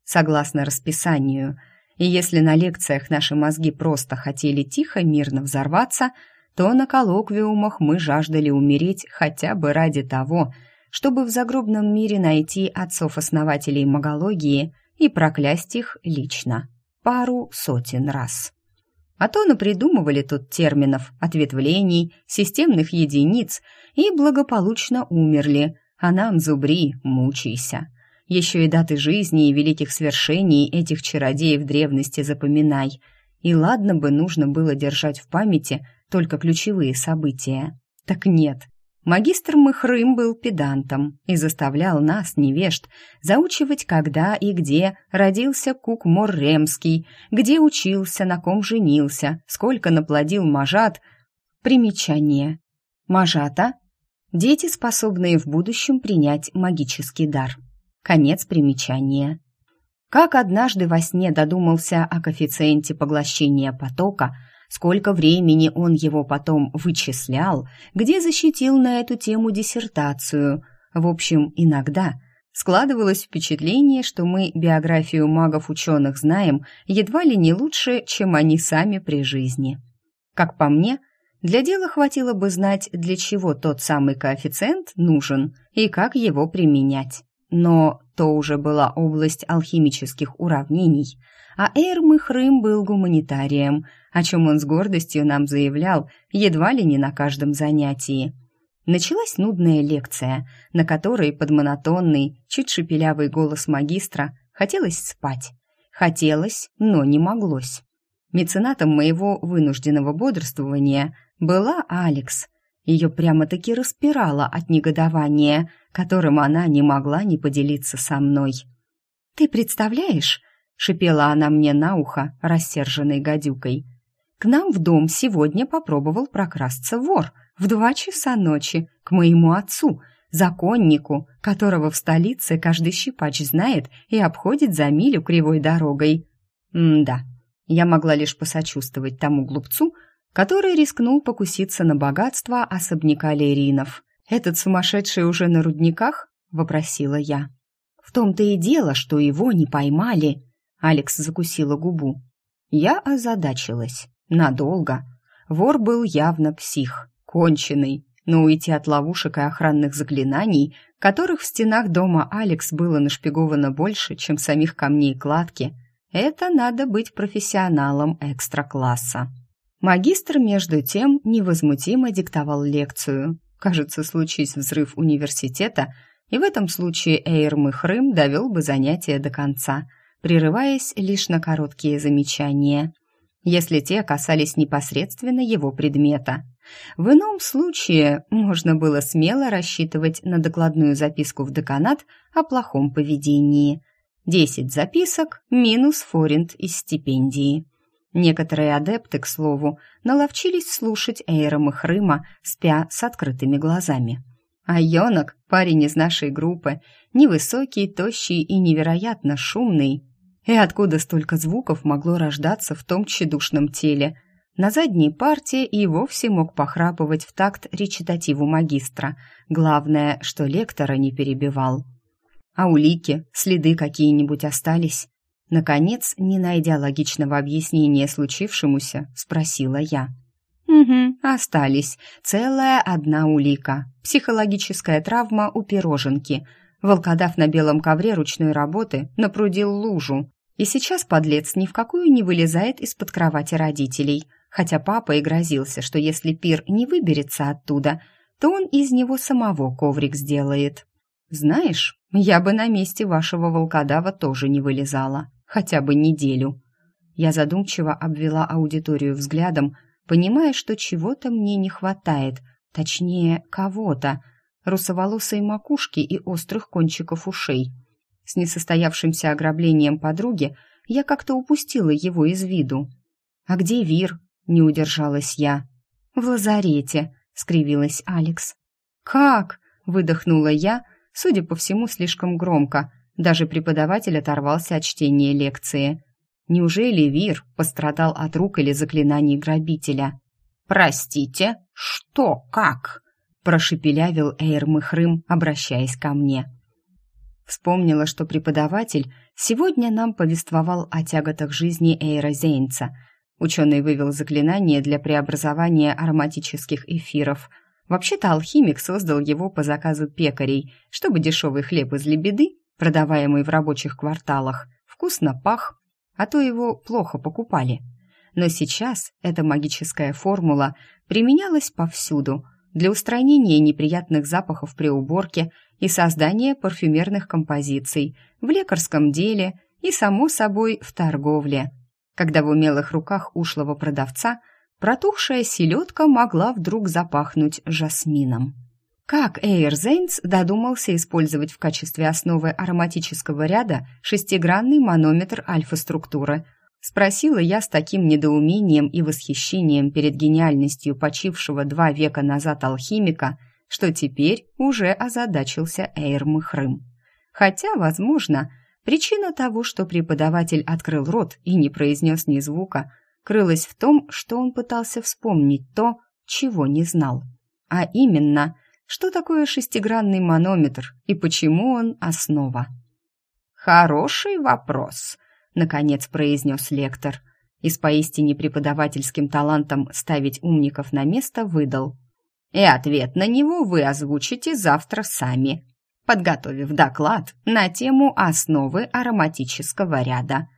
S1: Согласно расписанию, и если на лекциях наши мозги просто хотели тихо, мирно взорваться – то на коллоквиумах мы жаждали умереть хотя бы ради того, чтобы в загробном мире найти отцов-основателей магологии и проклясть их лично пару сотен раз. А то напридумывали тут терминов, ответвлений, системных единиц и благополучно умерли, а нам, зубри, мучайся. Еще и даты жизни и великих свершений этих чародеев древности запоминай. И ладно бы нужно было держать в памяти – только ключевые события. Так нет. Магистр Мыхрым был педантом и заставлял нас, невежд, заучивать, когда и где родился Кук-Мор Ремский, где учился, на ком женился, сколько наплодил мажат. Примечание. Мажата – дети, способные в будущем принять магический дар. Конец примечания. Как однажды во сне додумался о коэффициенте поглощения потока – сколько времени он его потом вычислял, где защитил на эту тему диссертацию. В общем, иногда складывалось впечатление, что мы биографию магов-ученых знаем едва ли не лучше, чем они сами при жизни. Как по мне, для дела хватило бы знать, для чего тот самый коэффициент нужен и как его применять. Но то уже была область алхимических уравнений, а Эйр-Мыхрым был гуманитарием, о чем он с гордостью нам заявлял едва ли не на каждом занятии. Началась нудная лекция, на которой под монотонный, чуть шепелявый голос магистра хотелось спать. Хотелось, но не моглось. Меценатом моего вынужденного бодрствования была Алекс. Ее прямо-таки распирало от негодования, которым она не могла не поделиться со мной. «Ты представляешь?» — шипела она мне на ухо, рассерженной гадюкой. «К нам в дом сегодня попробовал прокрасться вор в два часа ночи к моему отцу, законнику, которого в столице каждый щипач знает и обходит за милю кривой дорогой. М-да, я могла лишь посочувствовать тому глупцу, который рискнул покуситься на богатство особняка Леринов. «Этот сумасшедший уже на рудниках?» — вопросила я. «В том-то и дело, что его не поймали», — Алекс закусила губу. Я озадачилась. Надолго. Вор был явно псих, конченый, но уйти от ловушек и охранных заклинаний, которых в стенах дома Алекс было нашпиговано больше, чем самих камней кладки, это надо быть профессионалом экстра-класса. Магистр, между тем, невозмутимо диктовал лекцию. Кажется, случись взрыв университета, и в этом случае Эйр Мыхрым довел бы занятие до конца, прерываясь лишь на короткие замечания, если те касались непосредственно его предмета. В ином случае можно было смело рассчитывать на докладную записку в деканат о плохом поведении. Десять записок минус форинт из стипендии. Некоторые адепты, к слову, наловчились слушать Эйра Махрыма, спя с открытыми глазами. А Йонок, парень из нашей группы, невысокий, тощий и невероятно шумный. И откуда столько звуков могло рождаться в том тщедушном теле? На задней парте и вовсе мог похрапывать в такт речитативу магистра. Главное, что лектора не перебивал. А улики, следы какие-нибудь остались? Наконец, не найдя логичного объяснения случившемуся, спросила я. «Угу, остались. Целая одна улика. Психологическая травма у пироженки. Волкодав на белом ковре ручной работы напрудил лужу. И сейчас подлец ни в какую не вылезает из-под кровати родителей. Хотя папа и грозился, что если пир не выберется оттуда, то он из него самого коврик сделает. Знаешь, я бы на месте вашего волкодава тоже не вылезала хотя бы неделю. Я задумчиво обвела аудиторию взглядом, понимая, что чего-то мне не хватает, точнее, кого-то, русоволосой макушки и острых кончиков ушей. С несостоявшимся ограблением подруги я как-то упустила его из виду. «А где Вир?» — не удержалась я. «В лазарете», — скривилась Алекс. «Как?» — выдохнула я, судя по всему, слишком громко, даже преподаватель оторвался от чтения лекции. Неужели Вир пострадал от рук или заклинаний грабителя? «Простите, что, как?» – прошепелявил Эйр Мыхрым, обращаясь ко мне. Вспомнила, что преподаватель сегодня нам повествовал о тяготах жизни Эйра Зейнца. Ученый вывел заклинание для преобразования ароматических эфиров. Вообще-то алхимик создал его по заказу пекарей, чтобы дешевый хлеб из лебеды продаваемый в рабочих кварталах, вкусно пах, а то его плохо покупали. Но сейчас эта магическая формула применялась повсюду для устранения неприятных запахов при уборке и создания парфюмерных композиций в лекарском деле и, само собой, в торговле. Когда в умелых руках ушлого продавца протухшая селедка могла вдруг запахнуть жасмином. Как Эйр Зейнс додумался использовать в качестве основы ароматического ряда шестигранный манометр альфа-структуры? Спросила я с таким недоумением и восхищением перед гениальностью почившего два века назад алхимика, что теперь уже озадачился Эйр Мыхрым. Хотя, возможно, причина того, что преподаватель открыл рот и не произнес ни звука, крылась в том, что он пытался вспомнить то, чего не знал. А именно – что такое шестигранный манометр и почему он основа? «Хороший вопрос», — наконец произнес лектор. И с поистине преподавательским талантом ставить умников на место выдал. «И ответ на него вы озвучите завтра сами. подготовив доклад на тему основы ароматического ряда.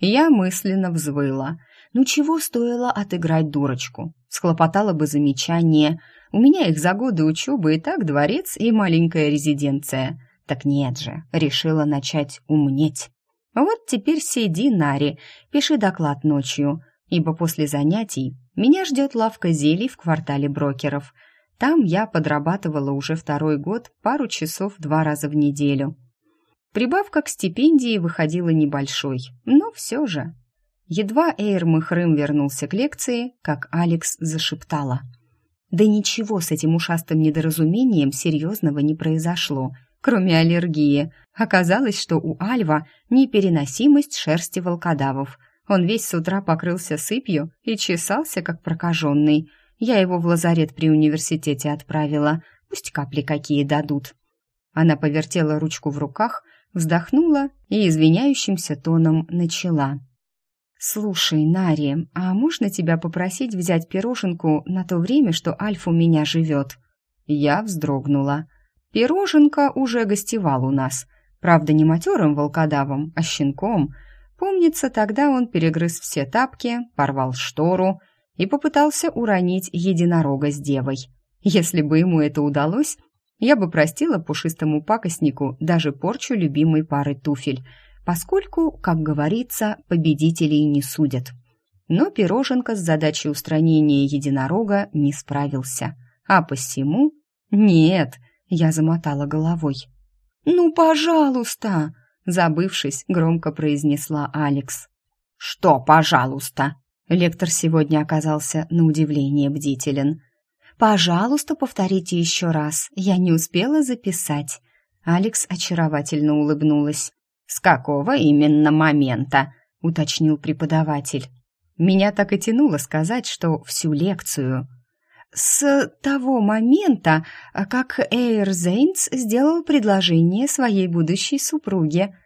S1: Я мысленно взвыла. Ну чего стоило отыграть дурочку? Схлопотала бы замечание. У меня их за годы учебы и так дворец и маленькая резиденция. Так нет же, решила начать умнеть. Вот теперь сиди, Нари, пиши доклад ночью, ибо после занятий меня ждет лавка зелий в квартале брокеров. Там я подрабатывала уже второй год пару часов два раза в неделю. Прибавка к стипендии выходила небольшой, но все же. Едва Эйр Махрым вернулся к лекции, как Алекс зашептала. Да ничего с этим ушастым недоразумением серьезного не произошло — кроме аллергии. Оказалось, что у Альва непереносимость шерсти волкодавов. Он весь с утра покрылся сыпью и чесался, как прокаженный. Я его в лазарет при университете отправила. Пусть капли какие дадут. Она повертела ручку в руках, вздохнула и извиняющимся тоном начала. «Слушай, Нари, а можно тебя попросить взять пироженку на то время, что Альф у меня живет?» Я вздрогнула. Пироженка уже гостевал у нас. Правда, не матерым волкодавом, а щенком. Помнится, тогда он перегрыз все тапки, порвал штору и попытался уронить единорога с девой. Если бы ему это удалось, я бы простила пушистому пакостнику даже порчу любимой пары туфель, поскольку, как говорится, победителей не судят. Но пироженка с задачей устранения единорога не справился. А посему... Нет, я замотала головой. «Ну, пожалуйста!» Забывшись, громко произнесла Алекс. «Что, пожалуйста?» Лектор сегодня оказался на удивление бдителен. «Пожалуйста, повторите еще раз. Я не успела записать». Алекс очаровательно улыбнулась. «С какого именно момента?» — уточнил преподаватель. Меня так и тянуло сказать, что всю лекцию с того момента, как Эйр Зейнс сделал предложение своей будущей супруге.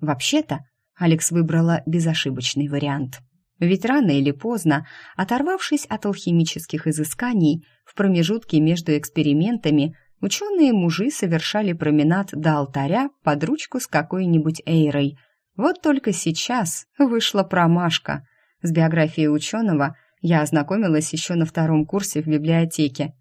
S1: Вообще-то, Алекс выбрала безошибочный вариант. Ведь рано или поздно, оторвавшись от алхимических изысканий, в промежутке между экспериментами ученые-мужи совершали променад до алтаря под ручку с какой-нибудь Эйрой. Вот только сейчас вышла промашка. С биографией ученого – я ознакомилась еще на втором курсе в библиотеке,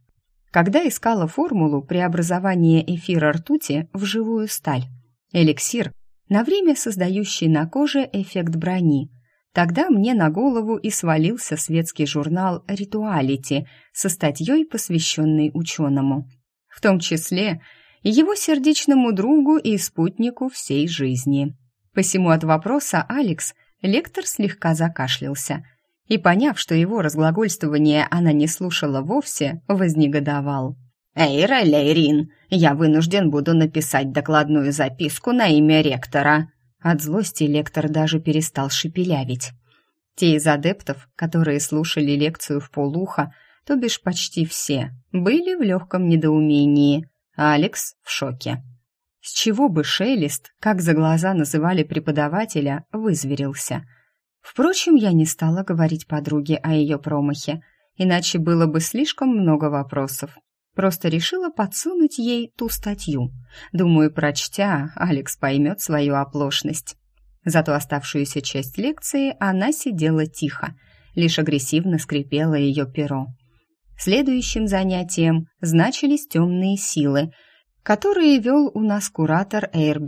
S1: когда искала формулу преобразования эфира ртути в живую сталь. Эликсир, на время создающий на коже эффект брони. Тогда мне на голову и свалился светский журнал «Ритуалити» со статьей, посвященной ученому. В том числе и его сердечному другу и спутнику всей жизни. Посему от вопроса Алекс лектор слегка закашлялся – и, поняв, что его разглагольствование она не слушала вовсе, вознегодовал. «Эйра Лейрин, я вынужден буду написать докладную записку на имя ректора». От злости лектор даже перестал шепелявить. Те из адептов, которые слушали лекцию в полуха, то бишь почти все, были в легком недоумении, а Алекс в шоке. С чего бы Шелест, как за глаза называли преподавателя, вызверился – Впрочем, я не стала говорить подруге о ее промахе, иначе было бы слишком много вопросов. Просто решила подсунуть ей ту статью. Думаю, прочтя, Алекс поймет свою оплошность. Зато оставшуюся часть лекции она сидела тихо, лишь агрессивно скрипело ее перо. Следующим занятием значились темные силы, которые вел у нас куратор Эйр.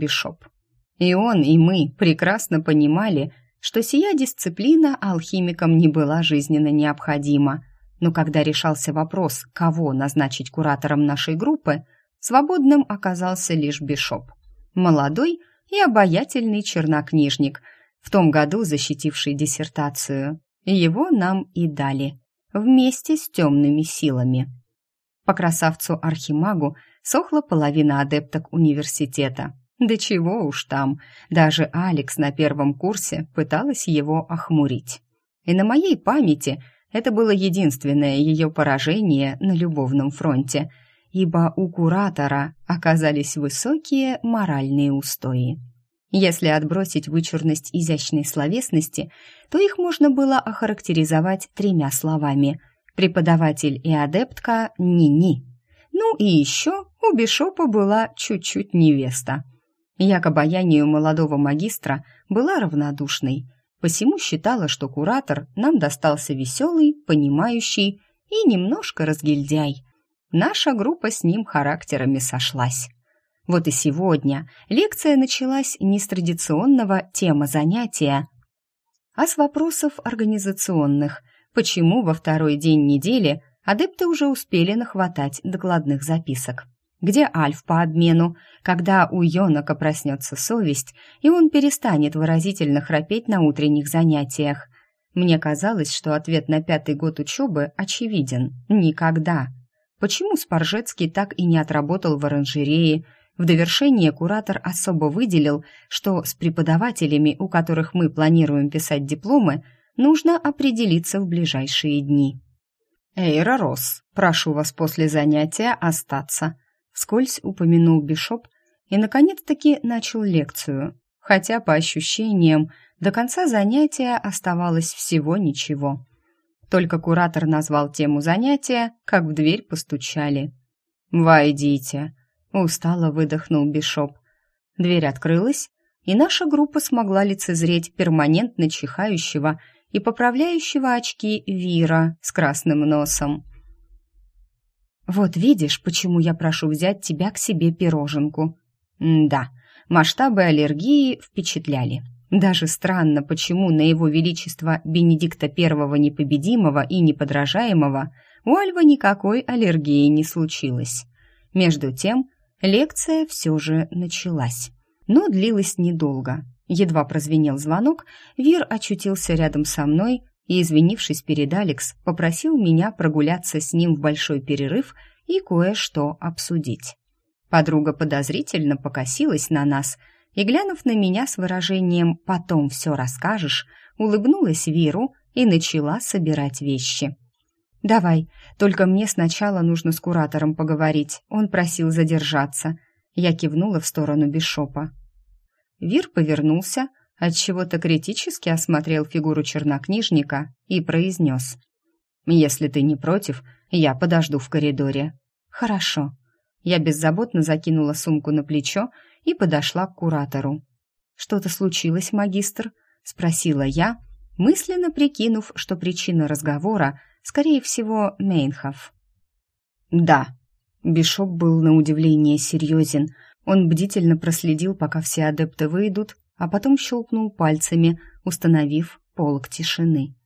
S1: И он, и мы прекрасно понимали, что сия дисциплина алхимикам не была жизненно необходима. Но когда решался вопрос, кого назначить куратором нашей группы, свободным оказался лишь Бишоп. Молодой и обаятельный чернокнижник, в том году защитивший диссертацию. Его нам и дали, вместе с темными силами. По красавцу Архимагу сохла половина адепток университета, да чего уж там, даже Алекс на первом курсе пыталась его охмурить. И на моей памяти это было единственное ее поражение на любовном фронте, ибо у куратора оказались высокие моральные устои. Если отбросить вычурность изящной словесности, то их можно было охарактеризовать тремя словами – преподаватель и адептка ни-ни. Ну и еще у Бишопа была чуть-чуть невеста. Я к обаянию молодого магистра была равнодушной, посему считала, что куратор нам достался веселый, понимающий и немножко разгильдяй. Наша группа с ним характерами сошлась. Вот и сегодня лекция началась не с традиционного тема занятия, а с вопросов организационных. Почему во второй день недели адепты уже успели нахватать докладных записок? Где Альф по обмену, когда у Йонака проснется совесть, и он перестанет выразительно храпеть на утренних занятиях? Мне казалось, что ответ на пятый год учебы очевиден – никогда. Почему Спаржецкий так и не отработал в оранжерее? В довершение куратор особо выделил, что с преподавателями, у которых мы планируем писать дипломы, нужно определиться в ближайшие дни. «Эйра Росс, прошу вас после занятия остаться», — вскользь упомянул Бишоп и, наконец-таки, начал лекцию, хотя, по ощущениям, до конца занятия оставалось всего ничего. Только куратор назвал тему занятия, как в дверь постучали. «Войдите», — устало выдохнул Бишоп. Дверь открылась, и наша группа смогла лицезреть перманентно чихающего и поправляющего очки Вира с красным носом. «Вот видишь, почему я прошу взять тебя к себе пироженку». М да, масштабы аллергии впечатляли. Даже странно, почему на его величество Бенедикта I непобедимого и неподражаемого у Альва никакой аллергии не случилось. Между тем, лекция все же началась. Но длилась недолго. Едва прозвенел звонок, Вир очутился рядом со мной и, извинившись перед Алекс, попросил меня прогуляться с ним в большой перерыв и кое-что обсудить. Подруга подозрительно покосилась на нас – и, глянув на меня с выражением «потом все расскажешь», улыбнулась Виру и начала собирать вещи. «Давай, только мне сначала нужно с куратором поговорить. Он просил задержаться». Я кивнула в сторону Бишопа. Вир повернулся, отчего-то критически осмотрел фигуру чернокнижника и произнес. «Если ты не против, я подожду в коридоре». «Хорошо». Я беззаботно закинула сумку на плечо и подошла к куратору. «Что-то случилось, магистр?» — спросила я, мысленно прикинув, что причина разговора, скорее всего, Мейнхоф. «Да». Бишоп был на удивление серьезен. Он бдительно проследил, пока все адепты выйдут, а потом щелкнул пальцами, установив полок тишины.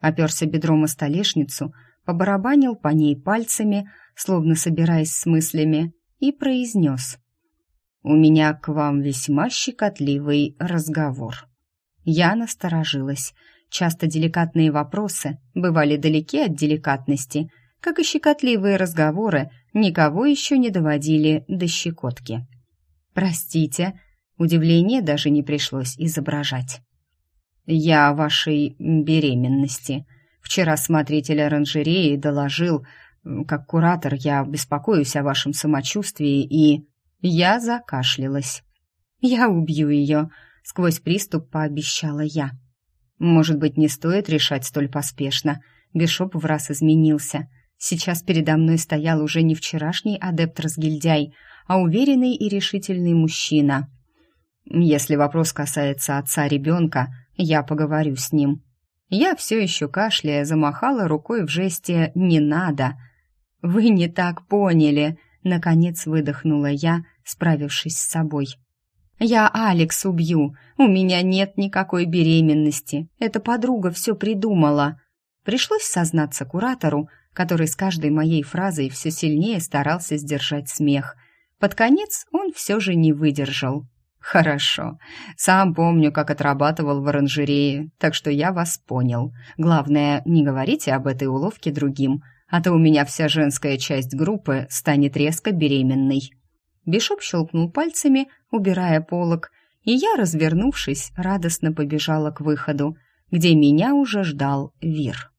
S1: Оперся бедром о столешницу, побарабанил по ней пальцами, словно собираясь с мыслями, и произнес. «У меня к вам весьма щекотливый разговор». Я насторожилась. Часто деликатные вопросы бывали далеки от деликатности, как и щекотливые разговоры никого еще не доводили до щекотки. «Простите», удивление даже не пришлось изображать. «Я о вашей беременности. Вчера смотритель оранжереи доложил, как куратор я беспокоюсь о вашем самочувствии и...» Я закашлялась. «Я убью ее», — сквозь приступ пообещала я. «Может быть, не стоит решать столь поспешно?» Бишоп в раз изменился. Сейчас передо мной стоял уже не вчерашний адепт-разгильдяй, а уверенный и решительный мужчина. «Если вопрос касается отца ребенка, я поговорю с ним». Я все еще кашляя замахала рукой в жесте «не надо». «Вы не так поняли», — наконец выдохнула я, справившись с собой. «Я Алекс убью. У меня нет никакой беременности. Эта подруга все придумала». Пришлось сознаться куратору, который с каждой моей фразой все сильнее старался сдержать смех. Под конец он все же не выдержал. «Хорошо. Сам помню, как отрабатывал в оранжерее, так что я вас понял. Главное, не говорите об этой уловке другим, а то у меня вся женская часть группы станет резко беременной». Бишоп щелкнул пальцами, убирая полог, и я, развернувшись, радостно побежала к выходу, где меня уже ждал Вир.